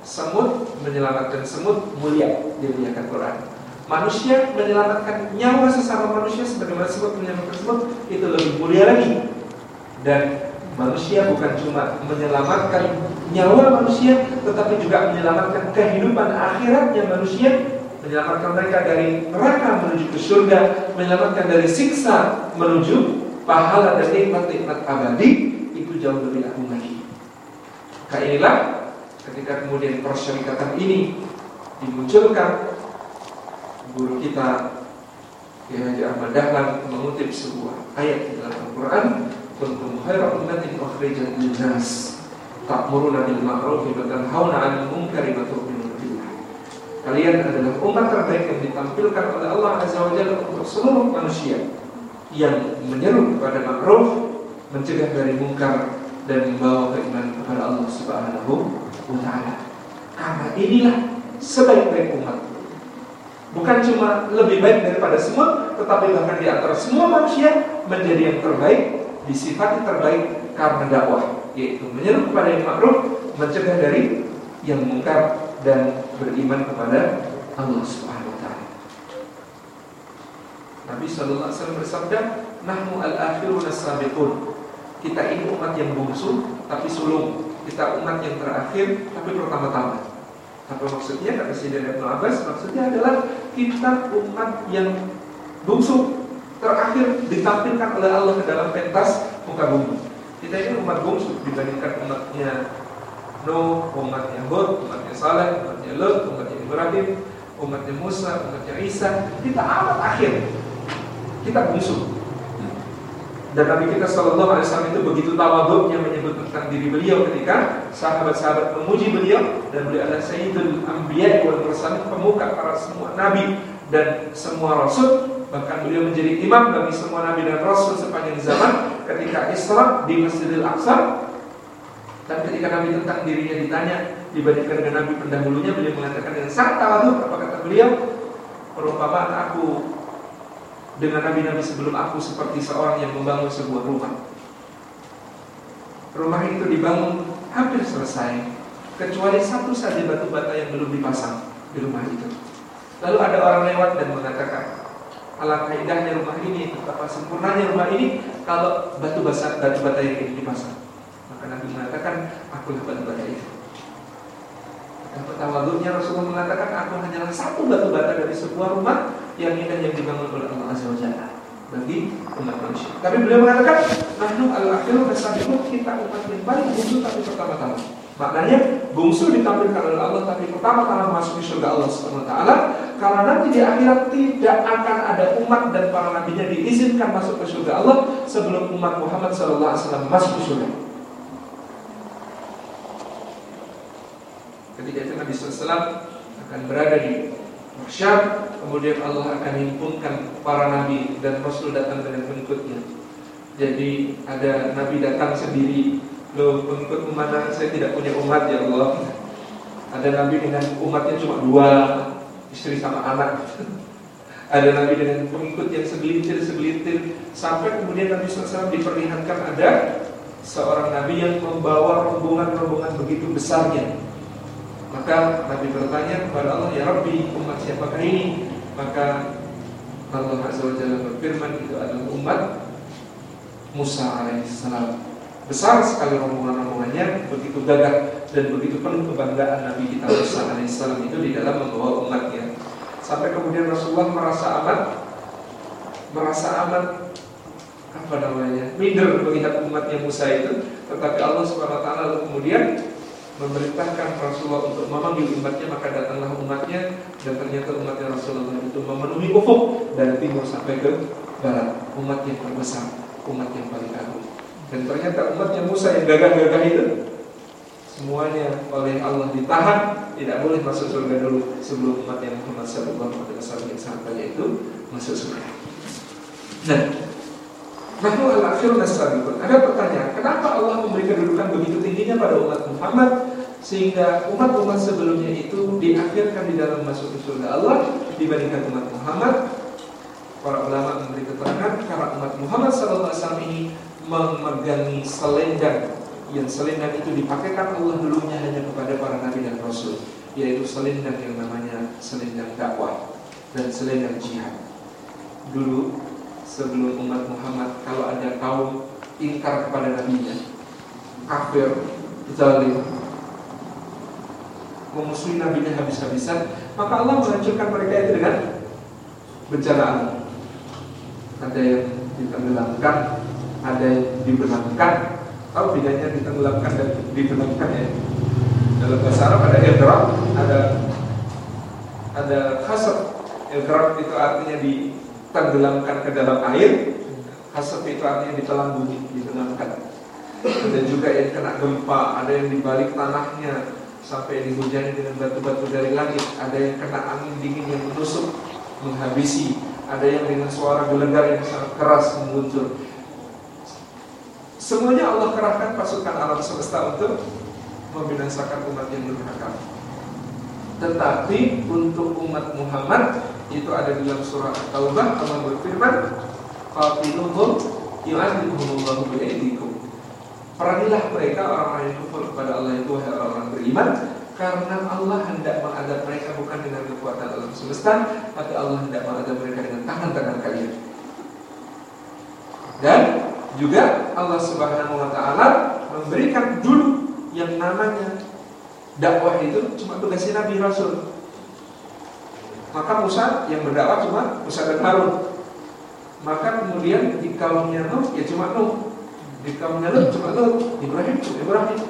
semut menyelamatkan semut mulia dimuliakan Quran. Manusia menyelamatkan nyawa sesama manusia sebagaimana semut menyelamatkan semut itu lebih mulia lagi. Dan manusia bukan cuma menyelamatkan nyawa manusia, tetapi juga menyelamatkan kehidupan akhiratnya manusia, menyelamatkan mereka dari neraka menuju ke surga, menyelamatkan dari siksa menuju pahala dan nikmat-nikmat abadi, itu jauh lebih agung lagi. Kayak inilah ketika kemudian persyarikatan ini dimunculkan, guru kita Haji Ahmad Dahlan mengutip sebuah ayat di dalam Al-Quran kuntum khaira ummatin ukhrijat lin-nas ta'muruna bil ma'ruf wa tanhauna 'anil munkari wa. Kalian adalah umat terbaik yang ditampilkan oleh Allah Azza wa Jalla untuk seluruh manusia yang menyeru kepada ma'ruf, mencegah dari mungkar dan membawa keimanan kepada Allah Subhanahu wa taala. Karena inilah sebaik-baik umat. Bukan cuma lebih baik daripada semua, tetapi bahkan di antara semua manusia menjadi yang terbaik disifati terbaik karena dakwah yaitu menyeru kepada yang makruh mencegah dari yang mungkar dan beriman kepada Allah Subhanahu wa taala. Nabi sallallahu alaihi wasallam bersabda, "Nahnu al-akhirun as-sabiqun." Kita ini umat yang bungsu tapi sulung. Kita umat yang terakhir tapi pertama-tama. Apa maksudnya? Kata Sayyidina Ibnu Abbas, maksudnya adalah kita umat yang bungsu terakhir ditampilkan oleh Allah ke dalam pentas muka bumi. Kita ini umat bungsu dibandingkan umatnya Nuh, umatnya Hud, umatnya Saleh, umatnya Lut, umatnya Ibrahim, umatnya Musa, umatnya Isa. Kita amat akhir. Kita bungsu. Dan Nabi kita Shallallahu Alaihi Wasallam itu begitu tawaduknya menyebut tentang diri beliau ketika sahabat-sahabat memuji beliau dan beliau adalah Sayyidul Anbiya wal Mursalin pemuka para semua nabi dan semua rasul Bahkan beliau menjadi imam bagi semua nabi dan rasul sepanjang zaman ketika Isra di Masjidil Aqsa. Dan ketika Nabi tentang dirinya ditanya dibandingkan dengan nabi pendahulunya beliau mengatakan dengan sangat tawadhu apa kata beliau? Perumpamaan aku dengan nabi-nabi sebelum aku seperti seorang yang membangun sebuah rumah. Rumah itu dibangun hampir selesai kecuali satu saja batu bata yang belum dipasang di rumah itu. Lalu ada orang lewat dan mengatakan alangkah indahnya rumah ini betapa sempurnanya rumah ini kalau batu bata batu bata yang ini dipasang maka Nabi mengatakan akulah batu bata itu yang tawaduknya Rasulullah mengatakan aku hanyalah satu batu bata dari sebuah rumah yang indah yang dibangun oleh Allah Azza wa Jalla bagi umat manusia. Tapi beliau mengatakan, "Nahnu al-akhiru nasabiqun kita umat yang paling bungsu tapi pertama-tama." Maknanya bungsu ditampilkan oleh Allah tapi pertama-tama masuk ke surga Allah Subhanahu wa karena nanti di akhirat tidak akan ada umat dan para nabinya diizinkan masuk ke surga Allah sebelum umat Muhammad wasallam masuk ke surga. Ketika itu Nabi SAW akan berada di Mahsyar Kemudian Allah akan himpunkan para nabi dan rasul datang dengan pengikutnya. Jadi ada nabi datang sendiri Loh pengikut umat saya tidak punya umat ya Allah. Ada nabi dengan umatnya cuma dua Istri sama anak Ada nabi dengan pengikut yang segelintir-segelintir Sampai kemudian Nabi SAW diperlihatkan ada Seorang nabi yang membawa rombongan-rombongan begitu besarnya maka Nabi bertanya kepada Allah, Ya Rabbi, umat siapakah ini? Maka Allah Azza wa berfirman, itu adalah umat Musa alaihissalam. Besar sekali rombongan-rombongannya, begitu gagah dan begitu penuh kebanggaan Nabi kita Musa alaihissalam itu di dalam membawa umatnya. Sampai kemudian Rasulullah merasa aman, merasa aman. Apa namanya, minder melihat umatnya Musa itu, tetapi Allah Subhanahu Wa Taala kemudian memerintahkan Rasulullah untuk memanggil umatnya maka datanglah umatnya. Dan ternyata umatnya Rasulullah itu memenuhi ufuk dari timur sampai ke barat. Umat yang terbesar umat yang paling agung. Dan ternyata umatnya Musa yang gagah-gagah itu semuanya oleh Allah ditahan tidak boleh masuk surga dulu sebelum umat yang Muhammad Sallallahu Alaihi Wasallam yang banyak itu masuk surga. Nah, Nahnu al-akhirun Ada pertanyaan, kenapa Allah memberi kedudukan begitu tingginya pada umat Muhammad sehingga umat-umat sebelumnya itu diakhirkan di dalam masuk ke surga Allah dibandingkan umat Muhammad? Para ulama memberi keterangan karena umat Muhammad SAW ini memegangi selendang yang selendang itu dipakaikan Allah dulunya hanya kepada para nabi dan rasul yaitu selendang yang namanya selendang dakwah dan selendang jihad. Dulu sebelum umat Muhammad kalau ada kaum ingkar kepada nabinya kafir, zalim memusuhi nabinya habis-habisan maka Allah menghancurkan mereka itu dengan bencana ada yang ditenggelamkan ada yang dibenamkan tahu bedanya ditenggelamkan dan dibenamkan ya. Dalam bahasa Arab ada idraq ada ada khasab. Idraq itu artinya di tenggelamkan ke dalam air. Hasab itu artinya ditelan bumi, ditenggelamkan Ada juga yang kena gempa, ada yang dibalik tanahnya Sampai dihujani dengan batu-batu dari langit. Ada yang kena angin dingin yang menusuk, menghabisi. Ada yang dengan suara gelegar yang sangat keras menguncur Semuanya Allah kerahkan pasukan alam semesta untuk membinasakan umat yang durhaka. Tetapi untuk umat Muhammad itu ada di dalam surah At-Taubah Allah berfirman qatiluhum yu'adzibuhumullahu bi'aidikum Perangilah mereka orang-orang yang kufur kepada Allah itu wahai orang-orang beriman karena Allah hendak mengadab mereka bukan dengan kekuatan alam semesta tapi Allah hendak mengadab mereka dengan tangan-tangan kalian dan juga Allah Subhanahu wa taala memberikan dulu yang namanya dakwah itu cuma tugasnya Nabi Rasul maka Musa yang berdakwah cuma Musa dan Harun. Maka kemudian di kaumnya Nuh ya cuma Nuh. Di kaumnya Nuh cuma Nuh. Ibrahim cuma Ibrahim.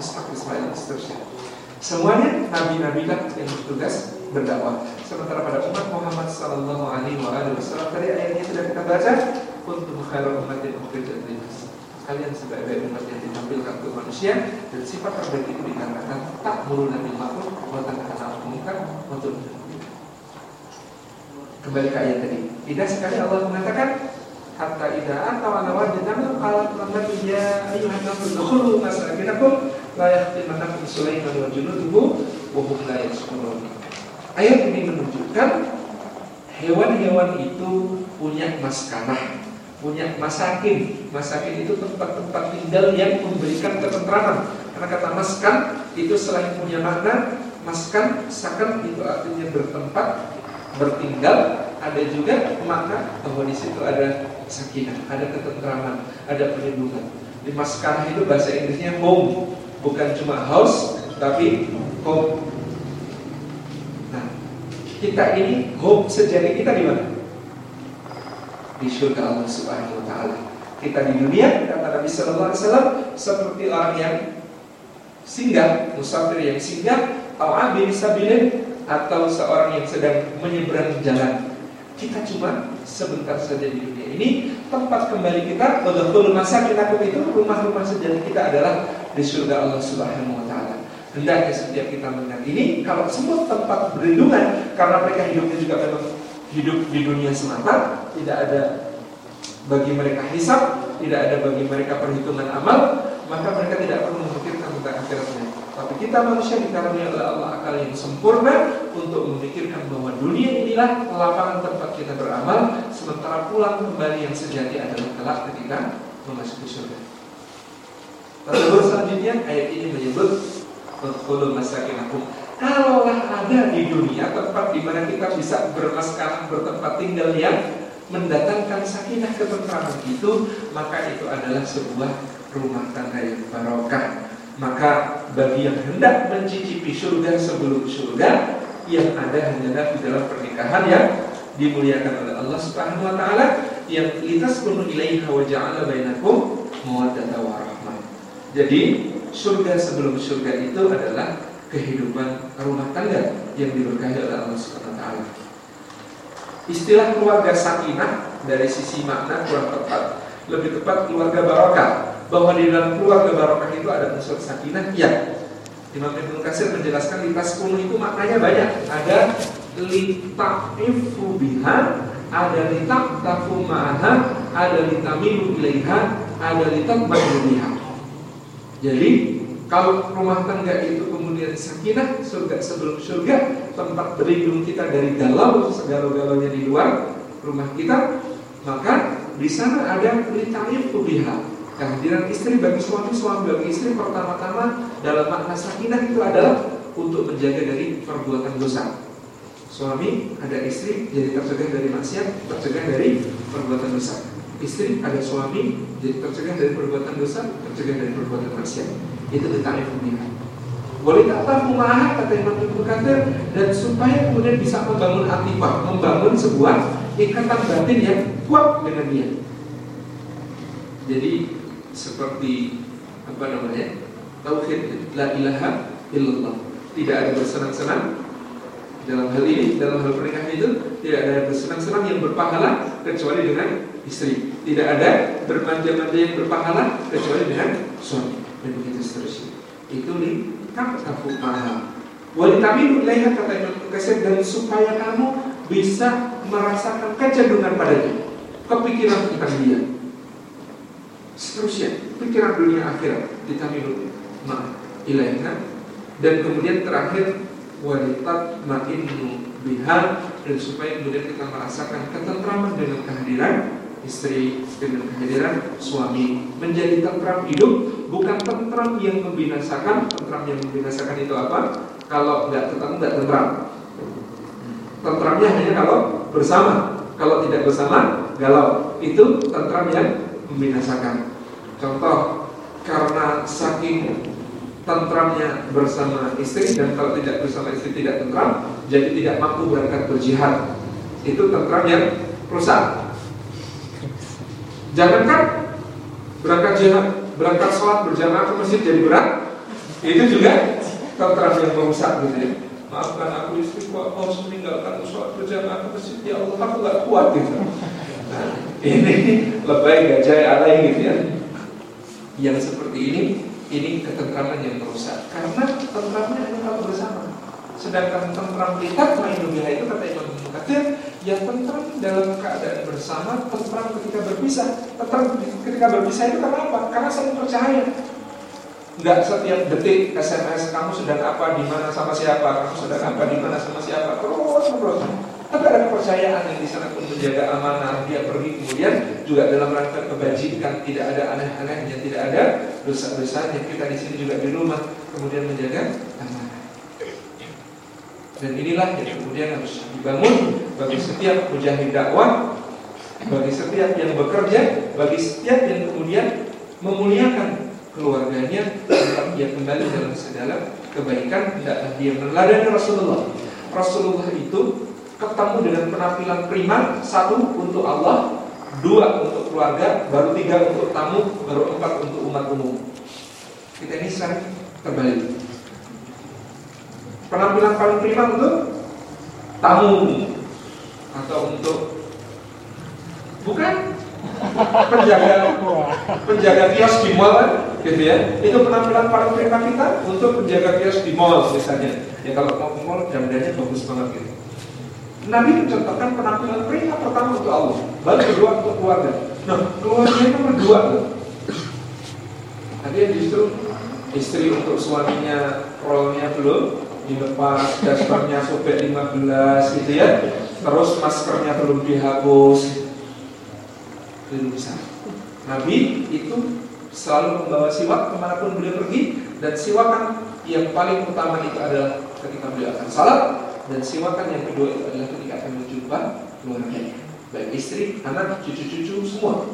Ishak, Ismail, seterusnya. Semuanya nabi-nabi lah yang bertugas berdakwah. Sementara pada umat Muhammad Sallallahu Alaihi Wasallam tadi ayatnya sudah kita baca untuk khairu umatin ukhrijat linnas. Kalian sebagai umat yang ditampilkan ke manusia dan sifat terbaik itu dikarenakan tak mulu nabi makhluk, wa tanahana munkar, wa Kembali ke ayat tadi. Tidak sekali Allah mengatakan hatta idza atau ala wajid nabi qalat lamma ya ayuhan nasu dukhulu masakinakum la yahtimanakum Sulaiman wa junuduhu wa hum la yashkurun. Ayat ini menunjukkan hewan-hewan itu punya maskanah, punya masakin. Masakin itu tempat-tempat tinggal yang memberikan ketentraman. Karena kata maskan itu selain punya makna, maskan, sakan itu artinya bertempat, bertinggal, ada juga makna bahwa di situ ada sakinah, ada ketentraman, ada perlindungan. Di maskan itu bahasa Inggrisnya home, bukan cuma house, tapi home. Nah, kita ini home sejati kita di mana? Di surga Allah Subhanahu wa taala. Kita di dunia kata Nabi sallallahu alaihi wasallam seperti orang yang singgah, musafir yang singgah, atau abin sabilin atau seorang yang sedang menyeberang jalan. Kita cuma sebentar saja di dunia ini tempat kembali kita betul masa kita itu rumah-rumah sejati kita adalah di surga Allah Subhanahu wa taala. Hendaknya setiap kita mengingat ini kalau semua tempat berlindungan karena mereka hidupnya juga memang hidup di dunia semata, tidak ada bagi mereka hisap, tidak ada bagi mereka perhitungan amal, maka mereka tidak perlu memikirkan tentang akhiratnya. Tapi kita manusia dikaruniai oleh Allah akal yang sempurna untuk memikirkan bahwa dunia inilah lapangan tempat kita beramal, sementara pulang kembali yang sejati adalah kelak ketika memasuki surga. Lalu selanjutnya ayat ini menyebut Betul masakinakum Kalaulah ada di dunia tempat di mana kita bisa bermaskanah bertempat tinggal yang mendatangkan sakinah ketentraman itu, maka itu adalah sebuah rumah tangga yang barokah. Maka bagi yang hendak mencicipi surga sebelum surga, yang ada hanyalah di dalam pernikahan yang dimuliakan oleh Allah Subhanahu wa taala yang litas penuh ilaiha wa ja'ala bainakum mawaddata wa rahmah. Jadi surga sebelum surga itu adalah kehidupan rumah tangga yang diberkahi oleh Allah Subhanahu taala. Istilah keluarga sakinah dari sisi makna kurang tepat, lebih tepat keluarga barokah. Bahwa di dalam keluarga barokah itu ada unsur sakinah, ya. Imam Ibnu Katsir menjelaskan lintas 10 itu maknanya banyak. Ada lita'ifu biha, ada litaqtafu ma'aha, ada litamilu ilaiha, ada litabadu biha. Jadi kalau rumah tangga itu kemudian sakinah, surga sebelum surga, tempat berlindung kita dari galau segala-galanya di luar rumah kita, maka di sana ada litaifu biha. Kehadiran istri bagi suami, suami bagi istri pertama-tama dalam makna sakinah itu adalah untuk menjaga dari perbuatan dosa. Suami ada istri jadi tercegah dari maksiat, tercegah dari perbuatan dosa. Istri ada suami jadi tercegah dari perbuatan dosa, tercegah dari perbuatan maksiat. Itu ditarif dunia. Boleh kata kumaha kata Imam Ibnu Katsir dan supaya kemudian bisa membangun atifah, membangun sebuah ikatan batin yang kuat dengan dia. Jadi seperti apa namanya tauhid la ilaha illallah tidak ada bersenang-senang dalam hal ini dalam hal pernikahan itu tidak ada bersenang-senang yang berpahala kecuali dengan istri tidak ada bermanja-manja yang berpahala kecuali dengan suami dan begitu seterusnya. Itu di kata fuqaha Walitamin ilaiha kata Imam Kasir dan supaya kamu bisa merasakan kecenderungan padanya, kepikiran tentang dia, seterusnya pikiran dunia akhirat ditamilu ma ilaiha dan kemudian terakhir walitat ma'innu biha dan supaya kemudian kita merasakan ketentraman dengan kehadiran istri dengan kehadiran suami menjadi tentram hidup bukan tentram yang membinasakan tentram yang membinasakan itu apa kalau nggak ketemu nggak tentram tentramnya hanya kalau bersama kalau tidak bersama galau itu tentram yang membinasakan. Contoh, karena saking tentramnya bersama istri dan kalau tidak bersama istri tidak tentram, jadi tidak mampu berangkat berjihad. Itu tentram yang rusak. Jangankan berangkat jihad, berangkat sholat berjamaah ke masjid jadi berat, itu juga tentram yang merusak gitu ya. Maafkan aku istri kok harus meninggalkan sholat berjamaah ke masjid ya Allah aku gak kuat gitu. Nah, ini lebay gajah alay gitu ya. Yang seperti ini, ini ketentraman yang merusak. Karena tentramnya hanya kalau bersama. Sedangkan tentram lihat main dunia itu kata Imam Mukatir, ya tentram dalam keadaan bersama, tentram ketika berpisah. Tentram ketika berpisah itu karena apa? Karena saling percaya. Enggak setiap detik SMS kamu sedang apa, di mana sama siapa, kamu sedang apa, di mana sama siapa, terus terus. Tapi ada kepercayaan yang di sana pun menjaga amanah. Dia pergi kemudian juga dalam rangka kebajikan, tidak ada aneh-anehnya, tidak ada dosa-dosanya. Kita di sini juga di rumah kemudian menjaga amanah. Dan inilah yang kemudian harus dibangun bagi setiap mujahid dakwah, bagi setiap yang bekerja, bagi setiap yang kemudian memuliakan keluarganya, tetap dia kembali dalam segala kebaikan, tidaklah dia meneladani Rasulullah. Rasulullah itu ketemu dengan penampilan prima satu untuk Allah dua untuk keluarga baru tiga untuk tamu baru empat untuk umat umum kita ini sering terbalik penampilan paling prima untuk tamu. Atau untuk bukan? Penjaga penjaga kios di mall kan? Gitu ya. Itu penampilan paling prima kita untuk penjaga kios di mall misalnya ya kalau mau ke mall jam-jamnya bagus banget gitu. Nabi mencontohkan penampilan pria pertama untuk Allah, baru kedua untuk keluarga. Nah, keluarganya nomor dua loh. Tadi justru istri untuk suaminya rollnya belum dilepas, dasarnya sobek 15 gitu ya. Terus maskernya belum dihapus. Belum bisa. Nabi itu selalu membawa siwak ke mana pun beliau pergi dan siwakan yang paling utama itu adalah ketika beliau akan salat dan siwakan yang kedua itu adalah ketika akan menjumpa keluarganya baik istri, anak, cucu-cucu semua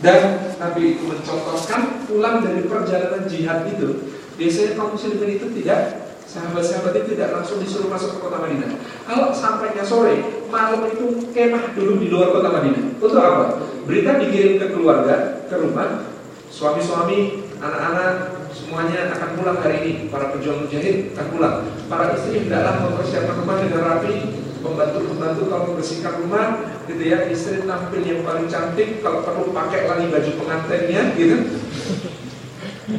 dan Nabi itu mencontohkan pulang dari perjalanan jihad itu biasanya kaum muslimin itu tidak sahabat-sahabat itu tidak langsung disuruh masuk ke kota Madinah. Kalau sampainya sore malam itu kemah dulu di luar kota Madinah. Untuk apa? berita dikirim ke keluarga ke rumah suami-suami anak-anak semuanya akan pulang hari ini. Para pejuang mujahid akan pulang. Para istri hendaklah mempersiapkan rumah dengan rapi pembantu-pembantu kalau membersihkan rumah gitu ya. Istri tampil yang paling cantik kalau perlu pakai lagi baju pengantinnya gitu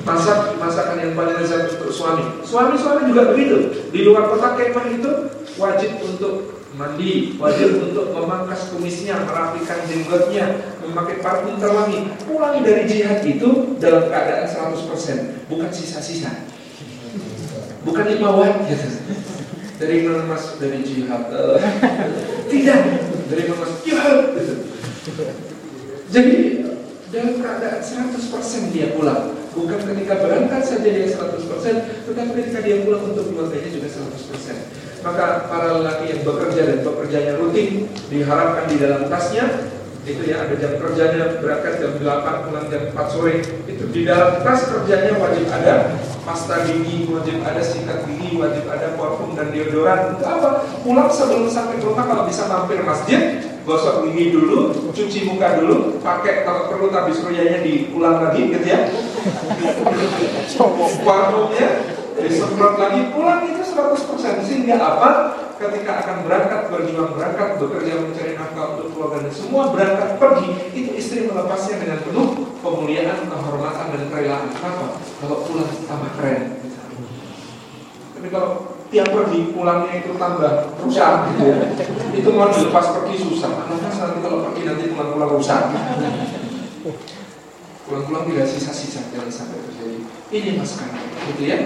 masak masakan yang paling lezat untuk suami suami-suami juga begitu di luar kota kemah itu wajib untuk mandi, wajib untuk memangkas kumisnya, merapikan jenggotnya, memakai parfum terwangi. Pulang dari jihad itu dalam keadaan 100%, bukan sisa-sisa. Bukan lima watt gitu. Dari mas dari jihad? Tidak, dari mas jihad gitu. Jadi dalam keadaan 100% dia pulang. Bukan ketika berangkat saja dia 100% Tetapi ketika dia pulang untuk keluarganya juga 100% maka para lelaki yang bekerja dan pekerjaannya rutin diharapkan di dalam tasnya itu ya ada jam kerjanya berangkat jam 8 pulang jam 4 sore itu di dalam tas kerjanya wajib ada pasta gigi wajib ada sikat gigi wajib ada parfum dan deodoran. Untuk apa? Pulang sebelum sampai rumah kalau bisa mampir masjid gosok gigi dulu cuci muka dulu pakai kalau perlu tabis ruyanya diulang lagi gitu ya. Parfumnya disemprot lagi pulang itu 100% sehingga apa? Ketika akan berangkat berjuang berangkat bekerja mencari nafkah untuk keluarga dan semua berangkat pergi itu istri melepasnya dengan penuh kemuliaan kehormatan dan kerelaan kenapa? Kalau pulang tambah keren. Tapi kalau tiap pergi pulangnya itu tambah rusak gitu ya. Itu mau dilepas pergi susah. Karena nanti kalau pergi nanti pulang-pulang rusak. Pulang-pulang tidak sisa-sisa jangan sampai terjadi. Ini masalah gitu ya.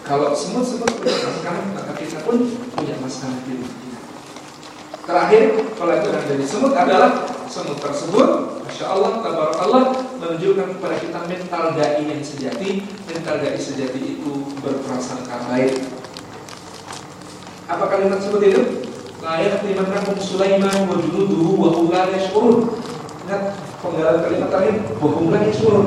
Kalau semut-semut punya masalah, maka kita pun punya masalah di Terakhir, itu dari semut adalah semut tersebut, masya Allah, Allah menunjukkan kepada kita mental dai yang sejati. Mental dai sejati itu berprasangka baik. Apa kalimat seperti itu? Layak limannakum Sulaiman wa junuduhu wa la yashkurun. Ingat penggalan kalimat tadi, wa yashkurun.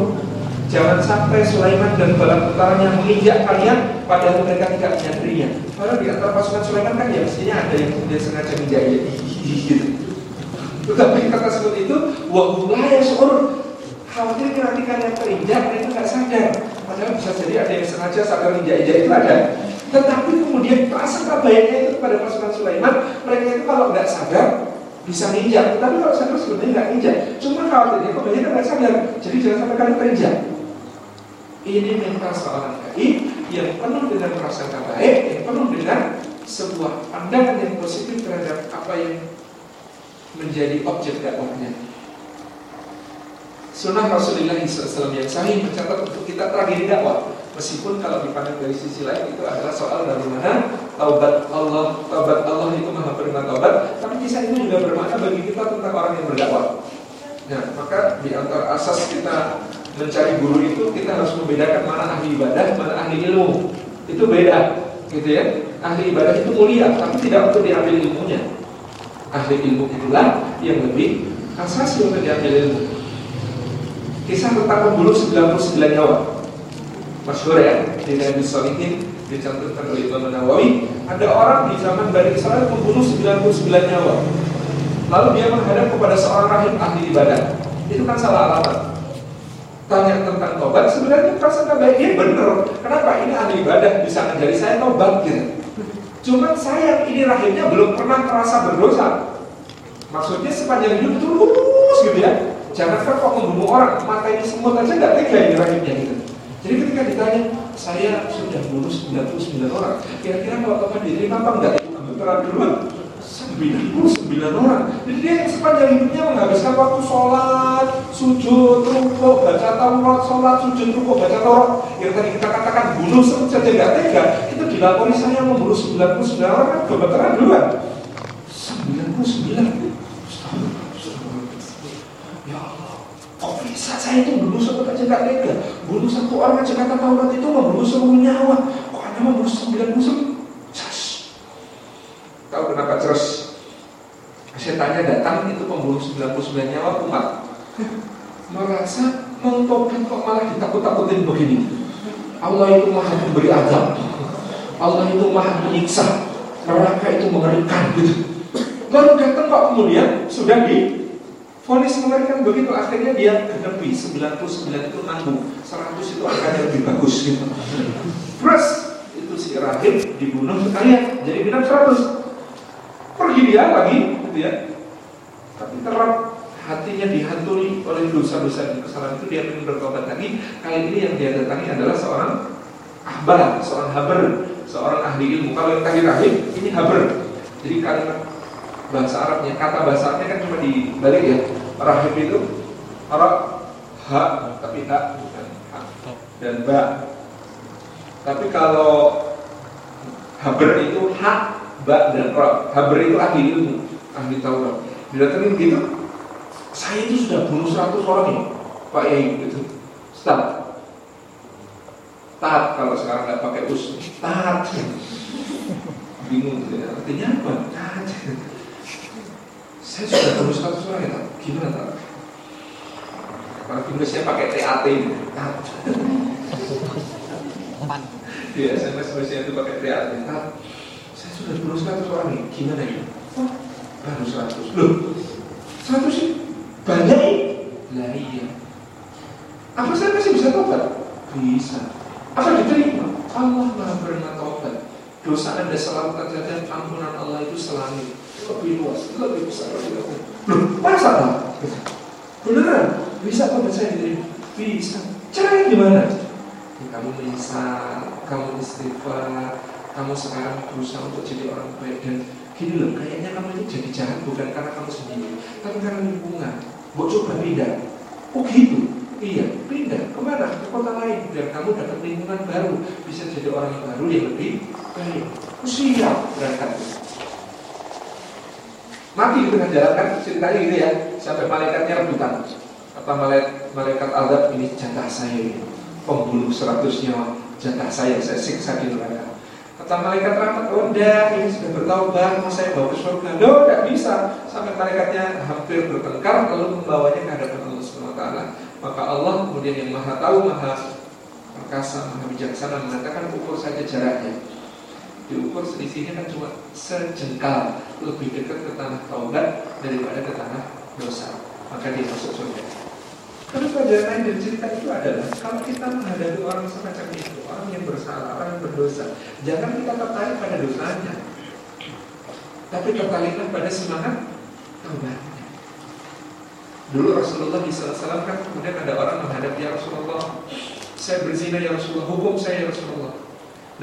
Jangan sampai Sulaiman dan bala tentaranya menginjak kalian padahal mereka tidak menyadarinya. Padahal di antara pasukan Sulaiman kan ya mestinya ada yang kemudian sengaja menjaya gitu. Tetapi kata seperti itu, wahullah ya seorang khawatir nanti kalian terinjak mereka nggak sadar. Padahal bisa jadi ada yang sengaja sadar injak-injak itu ada. Tetapi kemudian perasaan baiknya itu kepada pasukan Sulaiman, mereka itu kalau nggak sadar bisa ninjak. Tapi kalau sadar sebenarnya nggak ninjak. Cuma khawatirnya kebanyakan nggak sadar. Jadi jangan sampai kalian terinjak. Ini mental seorang dai yang penuh dengan prasangka baik, yang penuh dengan sebuah pandangan yang positif terhadap apa yang menjadi objek dakwahnya. Sunnah Rasulullah SAW yang sahih mencatat untuk kita tragedi dakwah. Meskipun kalau dipandang dari sisi lain itu adalah soal dari mana taubat Allah, taubat Allah itu maha penerima taubat. Tapi kisah ini juga bermakna bagi kita tentang orang yang berdakwah. Nah, maka di antara asas kita mencari guru itu kita harus membedakan mana ahli ibadah, mana ahli ilmu. Itu beda, gitu ya. Ahli ibadah itu mulia, tapi tidak untuk diambil ilmunya. Ahli ilmu itulah yang lebih asasi untuk diambil ilmu. Kisah tentang pembunuh 99 nyawa Masyur ya Di Nabi Salihin Dicantumkan oleh Imam Nawawi. Ada orang di zaman Bani Israel Membunuh 99 nyawa. Lalu dia menghadap kepada seorang rahim ahli ibadah. Itu kan salah alamat. Tanya tentang tobat Sebenarnya perasaan baik Dia benar. Kenapa? Ini ahli ibadah Bisa menjadi saya tobat gitu. Cuman sayang ini rahimnya belum pernah merasa berdosa. Maksudnya sepanjang hidup terus gitu ya. Jangan kan kok membunuh orang, mata ini semut aja nggak tega ini rahimnya gitu. Jadi ketika ditanya, saya sudah bunuh 99 orang, kira-kira kalau Bapak diterima apa enggak? Itu terang duluan. 99 orang. Jadi dia sepanjang hidupnya menghabiskan waktu sholat, sujud, rukuk, baca taurat, sholat, sujud, rukuk, baca taurat. Yang tadi kita katakan bunuh saja nggak tega, itu dilapori saya membunuh 99 orang kan kebetulan duluan. 99 Kok bisa saya itu bunuh satu aja gak tega Bunuh satu orang aja kata Taurat itu membunuh seluruh nyawa. Kok anda membunuh sembilan musuh Cas Tahu kenapa terus Setannya datang itu pembunuh 99 nyawa umat Merasa mengtobat kok malah ditakut-takutin begini. Allah itu maha memberi azab. Allah itu maha menyiksa. Neraka itu mengerikan gitu. Baru datang kok kemudian sudah di Fonis mengerikan begitu akhirnya dia genepi 99 itu nanggung 100 itu angkanya lebih bagus. Gitu Terus itu si Rahim dibunuh sekalian jadi bintang 100 Pergi dia lagi gitu ya. Tapi terap hatinya dihantui oleh dosa-dosa dan kesalahan itu dia ingin bertobat lagi. Kali ini yang dia datangi adalah seorang ahbar, seorang haber, seorang ahli ilmu. Kalau yang tadi Rahim ini haber. Jadi kalimat bahasa Arabnya. Kata bahasa Arabnya kan cuma dibalik ya. Rahim itu Arab ha tapi tak bukan ha. Dan ba. Tapi kalau haber itu ha ba dan ra. Haber itu ahli ilmu ahli taurat. Didatengin gitu saya itu sudah bunuh 100 orang ini Pak Yai gitu. Start. Taat kalau sekarang nggak pakai us. Taat bingung artinya apa? Taat saya sudah terus satu orang ya gimana tak kalau tulisnya pakai TAT ini. Di SMS biasanya itu pakai TAT nah, saya sudah terus satu orang nih gimana ini? Oh, baru seratus. Loh satu sih? Banyak lah iya. Apa saya masih bisa tobat? Bisa. Apa diterima? Allah maha berima tobat. Dosa anda selalu terjadi ampunan Allah itu selalu lebih luas, lebih besar. Loh, masa tak? Beneran? Bisa apa saya diterima? Bisa. Caranya gimana? Kamu menyesal, kamu istighfar, kamu sekarang berusaha untuk jadi orang baik dan gini loh, kayaknya kamu ini jadi jahat bukan karena kamu sendiri, tapi karena lingkungan. Mau coba pindah. Oh gitu? Iya, pindah ke mana? Ke kota lain biar kamu dapat lingkungan baru, bisa jadi orang baru yang lebih baik. Oh, siap berangkat mati di tengah jalan kan ceritanya gitu ya. Sampai malaikatnya rebutan. Kata malaikat malaikat azab ini jatah saya ini. Pembunuh seratus nyawa. Jatah saya saya siksa di neraka. Kata malaikat rahmat oh enggak ini sudah bertaubat. Mau saya bawa ke surga? No tidak bisa. Sampai malaikatnya hampir bertengkar lalu membawanya ke hadapan Allah SWT maka Allah kemudian yang maha tahu maha perkasa maha bijaksana mengatakan ukur saja jaraknya. Diukur selisihnya kan cuma sejengkal lebih dekat ke tanah taubat daripada ke tanah dosa. Maka dia masuk surga. Tapi pelajaran lain dari cerita itu adalah kalau kita menghadapi orang semacam itu orang yang bersalah orang yang berdosa jangan kita tertarik pada dosanya. Tapi tertariklah pada semangat taubatnya. Dulu Rasulullah SAW kan kemudian ada orang menghadap ya Rasulullah saya berzina ya Rasulullah hukum saya ya Rasulullah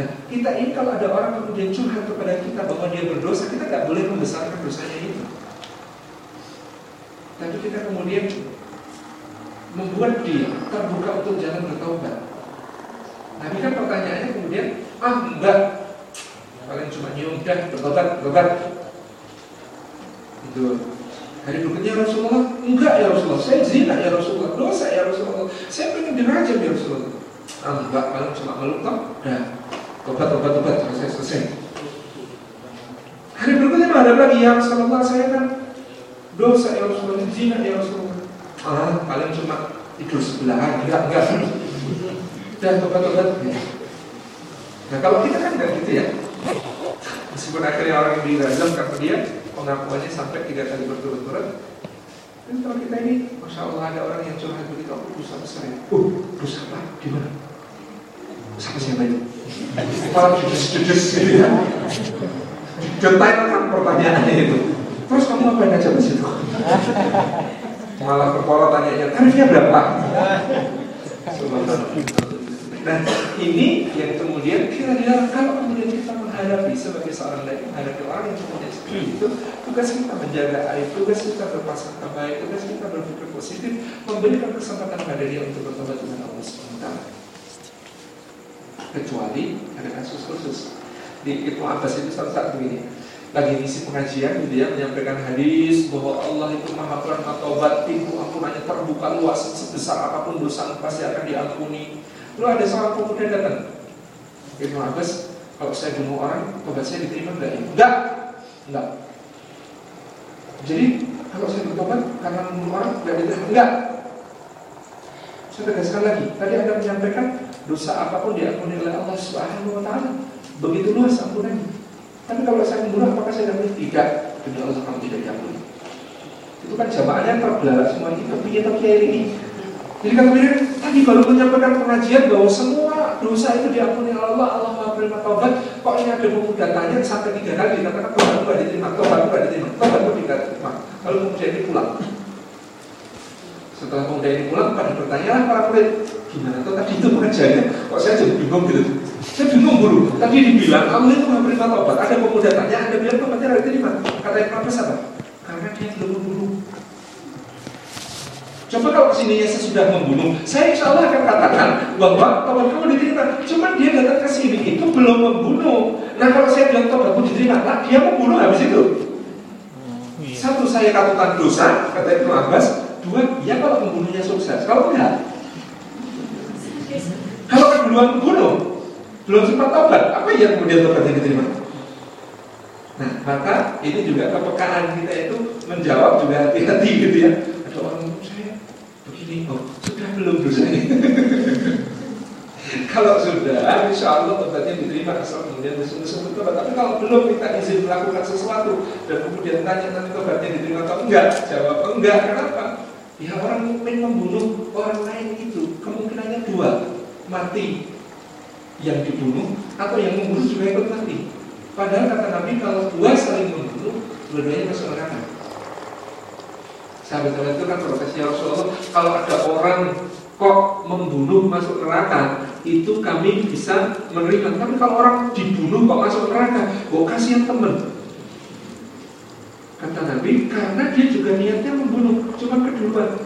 Nah, kita ini kalau ada orang kemudian curhat kepada kita bahwa dia berdosa, kita nggak boleh membesarkan dosanya itu. Tapi kita kemudian membuat dia terbuka untuk jalan bertobat. Nabi kan pertanyaannya kemudian, ah enggak, kalian cuma nyium dah bertobat, bertobat. Itu hari berikutnya Rasulullah, enggak ya Rasulullah, saya zina ya Rasulullah, dosa ya Rasulullah, saya pengen dirajam ya Rasulullah. Ah, enggak, kalian cuma meluk tobat, tobat, tobat, selesai, selesai. Hari berikutnya ada lagi ya Rasulullah, saya kan dosa ya Rasulullah, zina ya Rasulullah. Ah, kalian cuma tidur sebelah, enggak, enggak. Dan tobat-tobat. Nah kalau kita kan enggak gitu ya. Meskipun akhirnya orang yang dirajam kata dia pengakuannya sampai tiga kali berturut-turut. Dan kalau kita ini, masya Allah ada orang yang curhat begitu, aku dosa besar ya. Uh, dosa apa? Gimana? Siapa itu? Malah judes-judes gitu ya. Detailkan pertanyaannya itu. Terus kamu apa yang ngajak di situ? Malah kepala tanyanya, tarifnya berapa? Nah ini yang kemudian kira-kira kalau kemudian kita menghadapi sebagai seorang dai menghadapi orang yang kemudian seperti itu, tugas kita menjaga aib, tugas kita berpasang baik, tugas kita berpikir positif, memberikan kesempatan pada dia untuk bertobat dengan Allah SWT. Kecuali ada kasus khusus. Di Ibnu Abbas itu salah satu begini lagi ngisi pengajian ya menyampaikan hadis bahwa Allah itu maha penerima taubat pintu ampunannya terbuka luas sebesar apa pun dosa pasti akan diampuni. Lalu ada seorang pemuda datang. Ibnu Abbas kalau saya bunuh orang tobat saya diterima enggak ya? enggak enggak jadi kalau saya bertobat karena membunuh orang enggak diterima? Enggak saya tegaskan lagi. Tadi anda menyampaikan dosa apa pun diampuni oleh Allah Subhanahu Wa Taala begitu luas ampunannya tapi kalau saya membunuh apakah saya dapat tidak? Demi Allah kamu tidak diampuni. Itu kan jamaahnya terbelalak semua itu. Tapi ya tapi ini. Jadi kan kemudian tadi baru menyampaikan pengajian bahwa semua dosa itu diampuni oleh Allah, Allah maha penerima taubat. Kok ini ada pemuda tanya sampai tiga kali dikatakan taubat itu diterima, taubat itu diterima, itu tidak diterima. Lalu kemudian ini pulang. Setelah pemuda ini pulang, pada bertanya para murid, gimana tuh tadi itu pengajiannya? Kok saya jadi bingung gitu? Saya bingung guru. Tadi dibilang Allah itu memberi taubat. Ada pemuda tanya, ada bilang tobatnya dari terima. Kata Ibn Abbas apa? Karena dia belum membunuh. Coba kalau ke sininya saya sudah membunuh, saya insya Allah akan katakan bahwa tobat kamu diterima. Cuma dia datang ke sini itu belum membunuh. Nah kalau saya bilang tobatmu diterima, nah dia membunuh habis itu. Satu saya katakan dosa, kata Ibn Abbas. Dua, ya kalau membunuhnya sukses. Kalau enggak, kalau keduluan membunuh, belum sempat tobat, apa yang kemudian tobatnya diterima? Nah, maka ini juga kepekaan kita itu menjawab juga hati-hati gitu ya. Ada orang saya begini, oh sudah belum dosa ini. kalau sudah, insya Allah tobatnya diterima asal kemudian bersungguh-sungguh tobat. Tapi kalau belum kita izin melakukan sesuatu dan kemudian tanya nanti tobatnya diterima atau enggak, jawab enggak. Kenapa? Ya orang mukmin membunuh orang lain itu kemungkinannya dua, mati yang dibunuh atau yang membunuh juga ikut mati. Padahal kata Nabi kalau dua saling membunuh, dua-duanya masuk neraka. Sahabat-sahabat itu kan profesi Rasulullah. Kalau ada orang kok membunuh masuk neraka, itu kami bisa menerima. Tapi kalau orang dibunuh kok masuk neraka, kok kasihan teman. Kata Nabi, karena dia juga niatnya membunuh, cuma kedua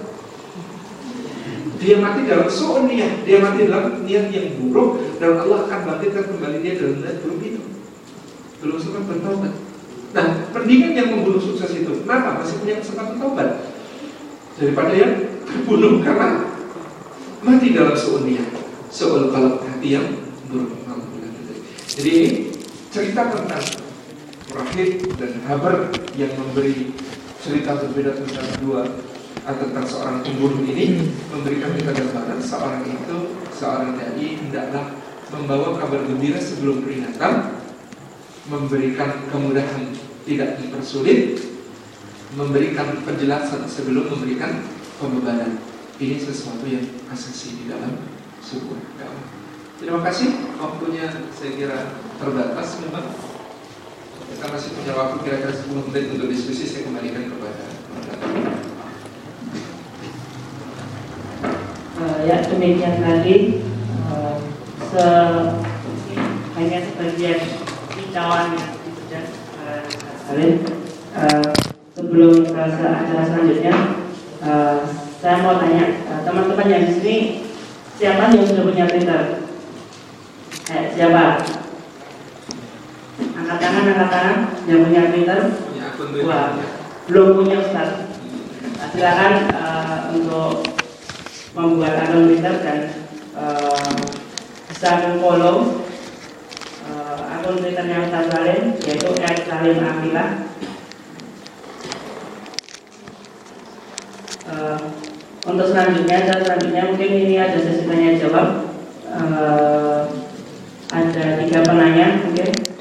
dia mati dalam niat, dia mati dalam niat yang buruk dan Allah akan bangkitkan kembali dia dalam niat buruk itu. Belum sempat bertobat. Nah, pendidikan yang membunuh sukses itu, kenapa? Masih punya kesempatan tobat daripada yang terbunuh karena mati dalam niat, su'ul kalau hati yang buruk. Jadi cerita tentang Rahib dan Habar yang memberi cerita berbeda tentang dua tentang seorang pembunuh ini memberikan kita gambaran seorang itu seorang dai hendaklah membawa kabar gembira sebelum peringatan, memberikan kemudahan tidak dipersulit, memberikan penjelasan sebelum memberikan pembebanan. Ini sesuatu yang asasi di dalam sebuah dakwah. Terima kasih. Waktunya saya kira terbatas memang. Kita masih punya waktu kira-kira 10 menit untuk diskusi. Saya kembalikan kepada uh, ya demikian tadi uh, se hanya sebagian kicauan yang sudah uh, uh, sebelum ke acara selanjutnya uh, saya mau tanya eh, teman-teman yang di sini siapa yang sudah punya printer? Eh, siapa? Angkat tangan, angkat tangan yang punya akun Wah, Twitter. belum punya Ustaz. Nah, silakan eh, untuk membuat akun Twitter dan eh, bisa follow eh, akun Twitternya Ustaz Salim yaitu @salimamilah. Eh, untuk selanjutnya dan selanjutnya mungkin ini ada sesi tanya jawab. Eh, ada tiga penanya mungkin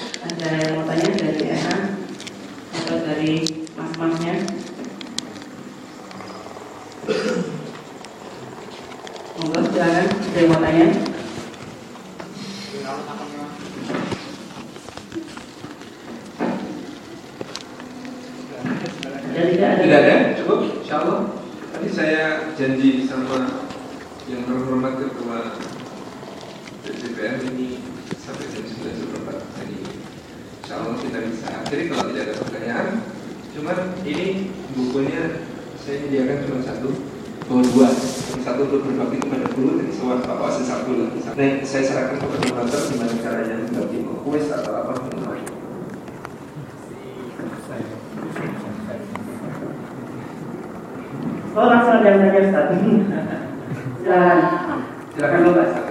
ada yang mau tanya dari Ena atau dari mas-masnya. Monggo silakan ada yang mau tanya. Tidak ada? Tidak ada, cukup, insya Allah. Tadi saya janji sama yang terhormat ketua DPR ini sampai jam 9 seperempat. Jadi insya Allah kita bisa akhiri kalau tidak ada pertanyaan. Cuman ini bukunya saya menyediakan cuma satu, oh dua. Satu untuk berbakti kepada guru, dan semua bapak saya satu lagi. Nah, saya serahkan kepada moderator gimana caranya berbakti kuis atau apa pun. Oh langsung ada yang tanya Ustaz. Silakan. Silakan Bapak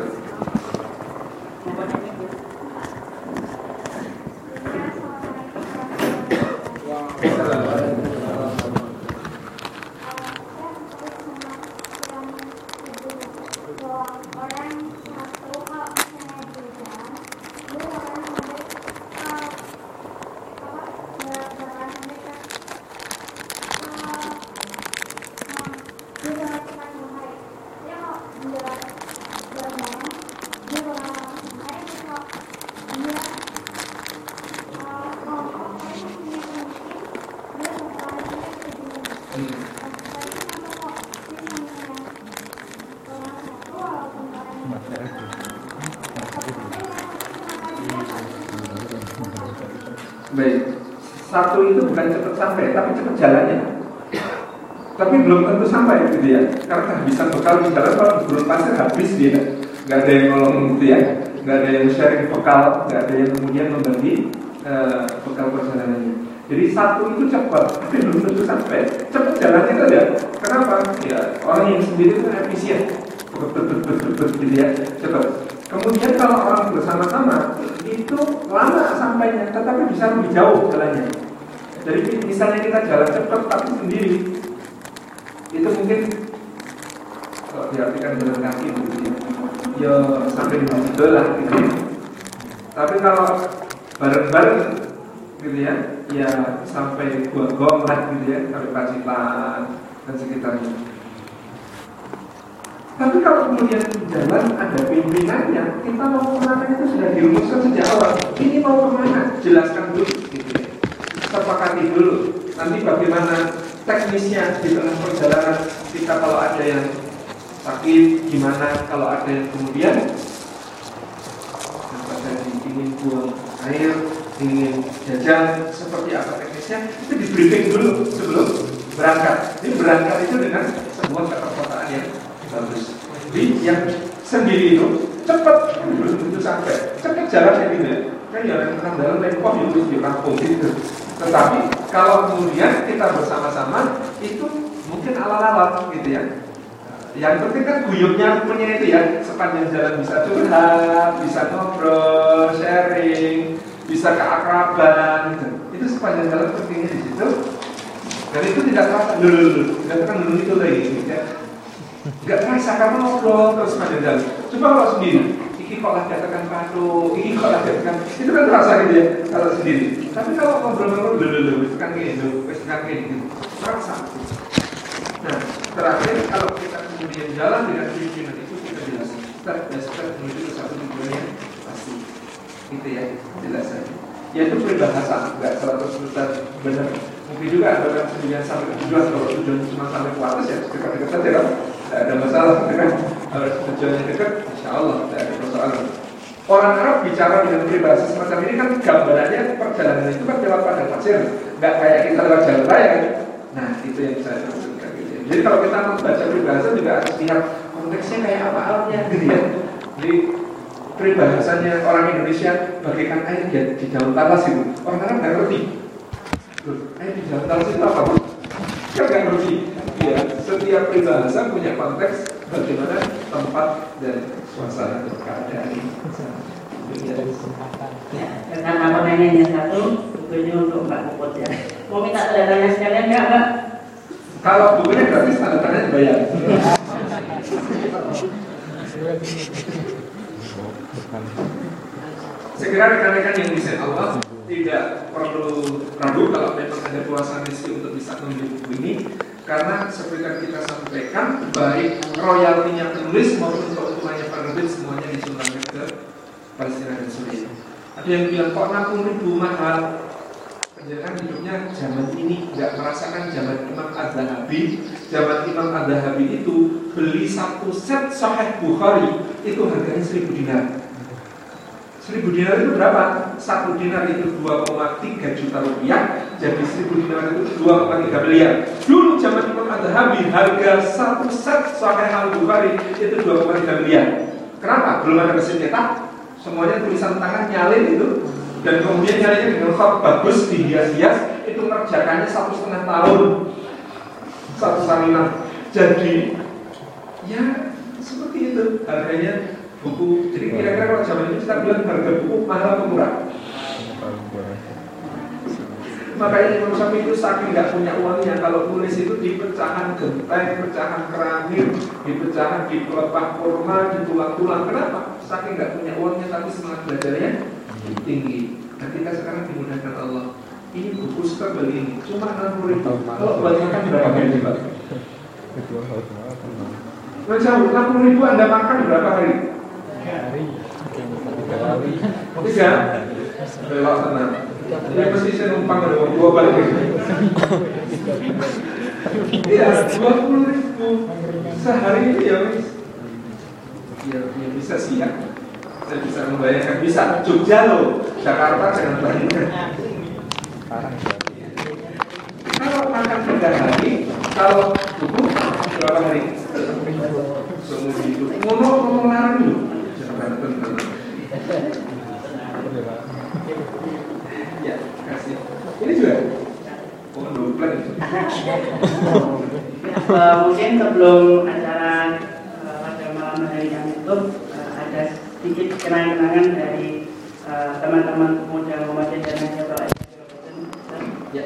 bekal, nggak ada yang kemudian membagi eh, bekal perjalanannya. Jadi satu itu cepat, tapi belum tentu sampai. Cepat jalannya ya. Kenapa? Ya orang yang sendiri itu efisien, gitu ya, cepat. Kemudian kalau orang bersama-sama itu lama sampainya, tetapi bisa lebih jauh jalannya. Jadi misalnya kita jalan cepat tapi sendiri, itu mungkin kalau diartikan jalan kaki gitu ya, ya sampai di situ lah gitu. ya. Tapi kalau bareng-bareng gitu ya, ya sampai gua gom lah gitu ya, sampai Pacitan dan sekitarnya. Tapi kalau kemudian jalan ada pimpinannya, kita mau ke mana itu sudah dirumuskan sejak awal. Ini mau ke mana? Jelaskan dulu, gitu ya. Sepakati dulu. Nanti bagaimana teknisnya di tengah perjalanan kita kalau ada yang sakit, gimana kalau ada yang kemudian apa tadi ingin buang air, ingin jajan, seperti apa teknisnya itu di briefing dulu sebelum berangkat. Ini berangkat itu dengan sebuah keterkotaan yang bagus. Jadi yang sendiri itu cepat belum tentu sampai cepat jalannya gitu ya. Kan ya yang tengah dalam kok itu di kampung gitu. Tetapi kalau kemudian kita bersama-sama itu mungkin ala-ala gitu ya. Yang penting kan guyupnya punya itu ya sepanjang jalan bisa curhat, bisa ngobrol, sharing, bisa keakraban gitu. Itu sepanjang jalan pentingnya di situ. Dan itu tidak terasa dulu dulu, tidak kan dulu itu lagi. Gitu ya. Gak terasa karena ngobrol terus pada jalan. Coba kalau sendiri, iki kok lagi katakan patu, iki kok lagi katakan itu kan terasa gitu ya kalau sendiri. Tapi kalau ngobrol-ngobrol dulu dulu, itu kan gitu, itu kan gitu, terasa. Nah, terakhir kalau kita kemudian jalan dengan pimpinan itu kita jelas, step by step menuju ke satu tujuan yang pasti. Itu ya, jelas saja. Ya itu peribahasa, nggak 100% benar. Mungkin juga ada yang kemudian sampai ke tujuan, kalau tujuan cuma sampai ke atas ya dekat-dekat saja kan tidak ada masalah kan kalau tujuannya dekat insya Allah tidak ada persoalan orang Arab bicara dengan peribahasa semacam ini kan gambarannya perjalanan itu kan lewat padang pasir nggak kayak kita lewat jalan raya kan Nah, itu yang saya maksudkan gitu ya. Jadi kalau kita membaca peribahasa juga harus lihat konteksnya kayak apa alnya gitu ya. Jadi peribahasanya orang Indonesia bagaikan air di, di daun talas itu. Orang Arab nggak ngerti. Loh, air di daun talas itu apa? Bu? Kan nggak ngerti. Ya, setiap peribahasa punya konteks bagaimana tempat dan suasana dan keadaan. Ya. Ya, karena aku nanya satu, bukunya untuk Mbak Puput ya. Mau minta tanda tanya sekalian nggak Mbak? Kalau bukunya gratis tanda tangan dibayar. Saya rekan-rekan yang bisa Allah tidak perlu ragu kalau memang ada puasa misi untuk bisa membeli buku ini karena seperti yang kita sampaikan baik royaltinya penulis maupun keuntungannya penerbit semuanya disumbangkan ke Palestina dan Suriah. Ada yang bilang kok 60 ribu mahal Jangan hidupnya zaman ini nggak merasakan zaman Imam Az-Zahabi. Zaman Imam Az-Zahabi itu beli satu set Sahih Bukhari itu harganya 1000 dinar. 1000 dinar itu berapa? Satu dinar itu 2,3 juta rupiah. Jadi 1000 dinar itu 2,3 miliar. Dulu zaman Imam Az-Zahabi harga satu set Sahih Al-Bukhari itu 2,3 miliar. Kenapa? Belum ada mesin cetak. Semuanya tulisan tangan nyalin itu dan kemudian nyarinya dengan khot bagus dihias-hias itu ngerjakannya satu setengah tahun satu salinan jadi ya seperti itu harganya buku jadi kira-kira kalau zaman ini kita bilang harga buku mahal atau murah makanya Imam Syafi'i itu saking nggak punya uangnya kalau tulis itu di pecahan genteng, pecahan keramik, di pecahan di pelepah kurma, di tulang-tulang. Kenapa? Saking nggak punya uangnya tapi semangat belajarnya tinggi. Nah kita sekarang dimudahkan Allah. Ini buku suka beli ini cuma enam puluh ribu. Kalau buat makan berapa hari pak? Macam enam puluh ribu anda makan berapa hari? Tiga. Lewat tenang. Jadi mesti saya dua balik. Iya, dua puluh ribu sehari itu ya wis. Ya, ya bisa sih ya. Saya bisa membayangkan bisa. Jogja loh, Jakarta jangan bayangkan. Kalau makan tiga hari, kalau buku berapa hari? Seumur hidup. Ngomong ngomong larang. Ya, kasih. Ini juga. Eh, mungkin sebelum acara eh, pada malam hari yang itu eh, ada sedikit kenang-kenangan dari eh, teman-teman pemuda Muhammadiyah dan Ulama. Ya.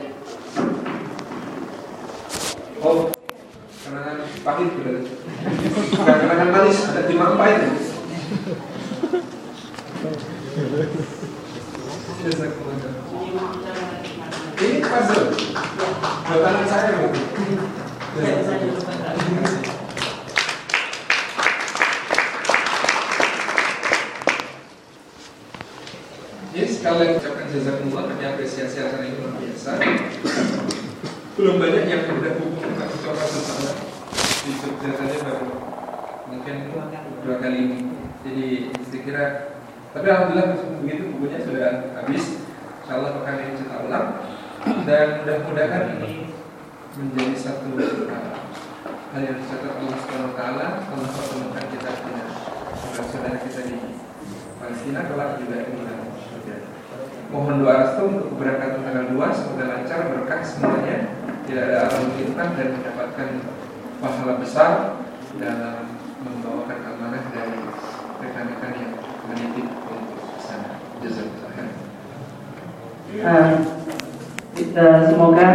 Oh, kenangan pahit berarti. Kenangan manis, ada timang pahit ya. Jazakumullah. Ini puzzle. Buatan saya gitu. Jadi sekalian ucapkan jazakumullah kami apresiasi acara ini luar biasa. Belum banyak yang udah buku kita coba bersama di Jogja saja baru mungkin dua kali ini. Jadi saya kira tapi alhamdulillah begitu bukunya sudah habis. Insya Allah pekan ini cetak ulang dan mudah-mudahan ini menjadi satu uh, hal yang dicatat Allah Subhanahu Wa Taala Allah pertemukan kita dengan saudara-saudara kita di Palestina kelak juga di surga. Mohon doa restu untuk keberangkatan tanggal 2 semoga lancar berkah semuanya tidak ada alam fitnah dan mendapatkan pahala besar dalam membawakan amanah dari rekan-rekan yang menitip untuk ke sana. Jazakallah. Eh, kita semoga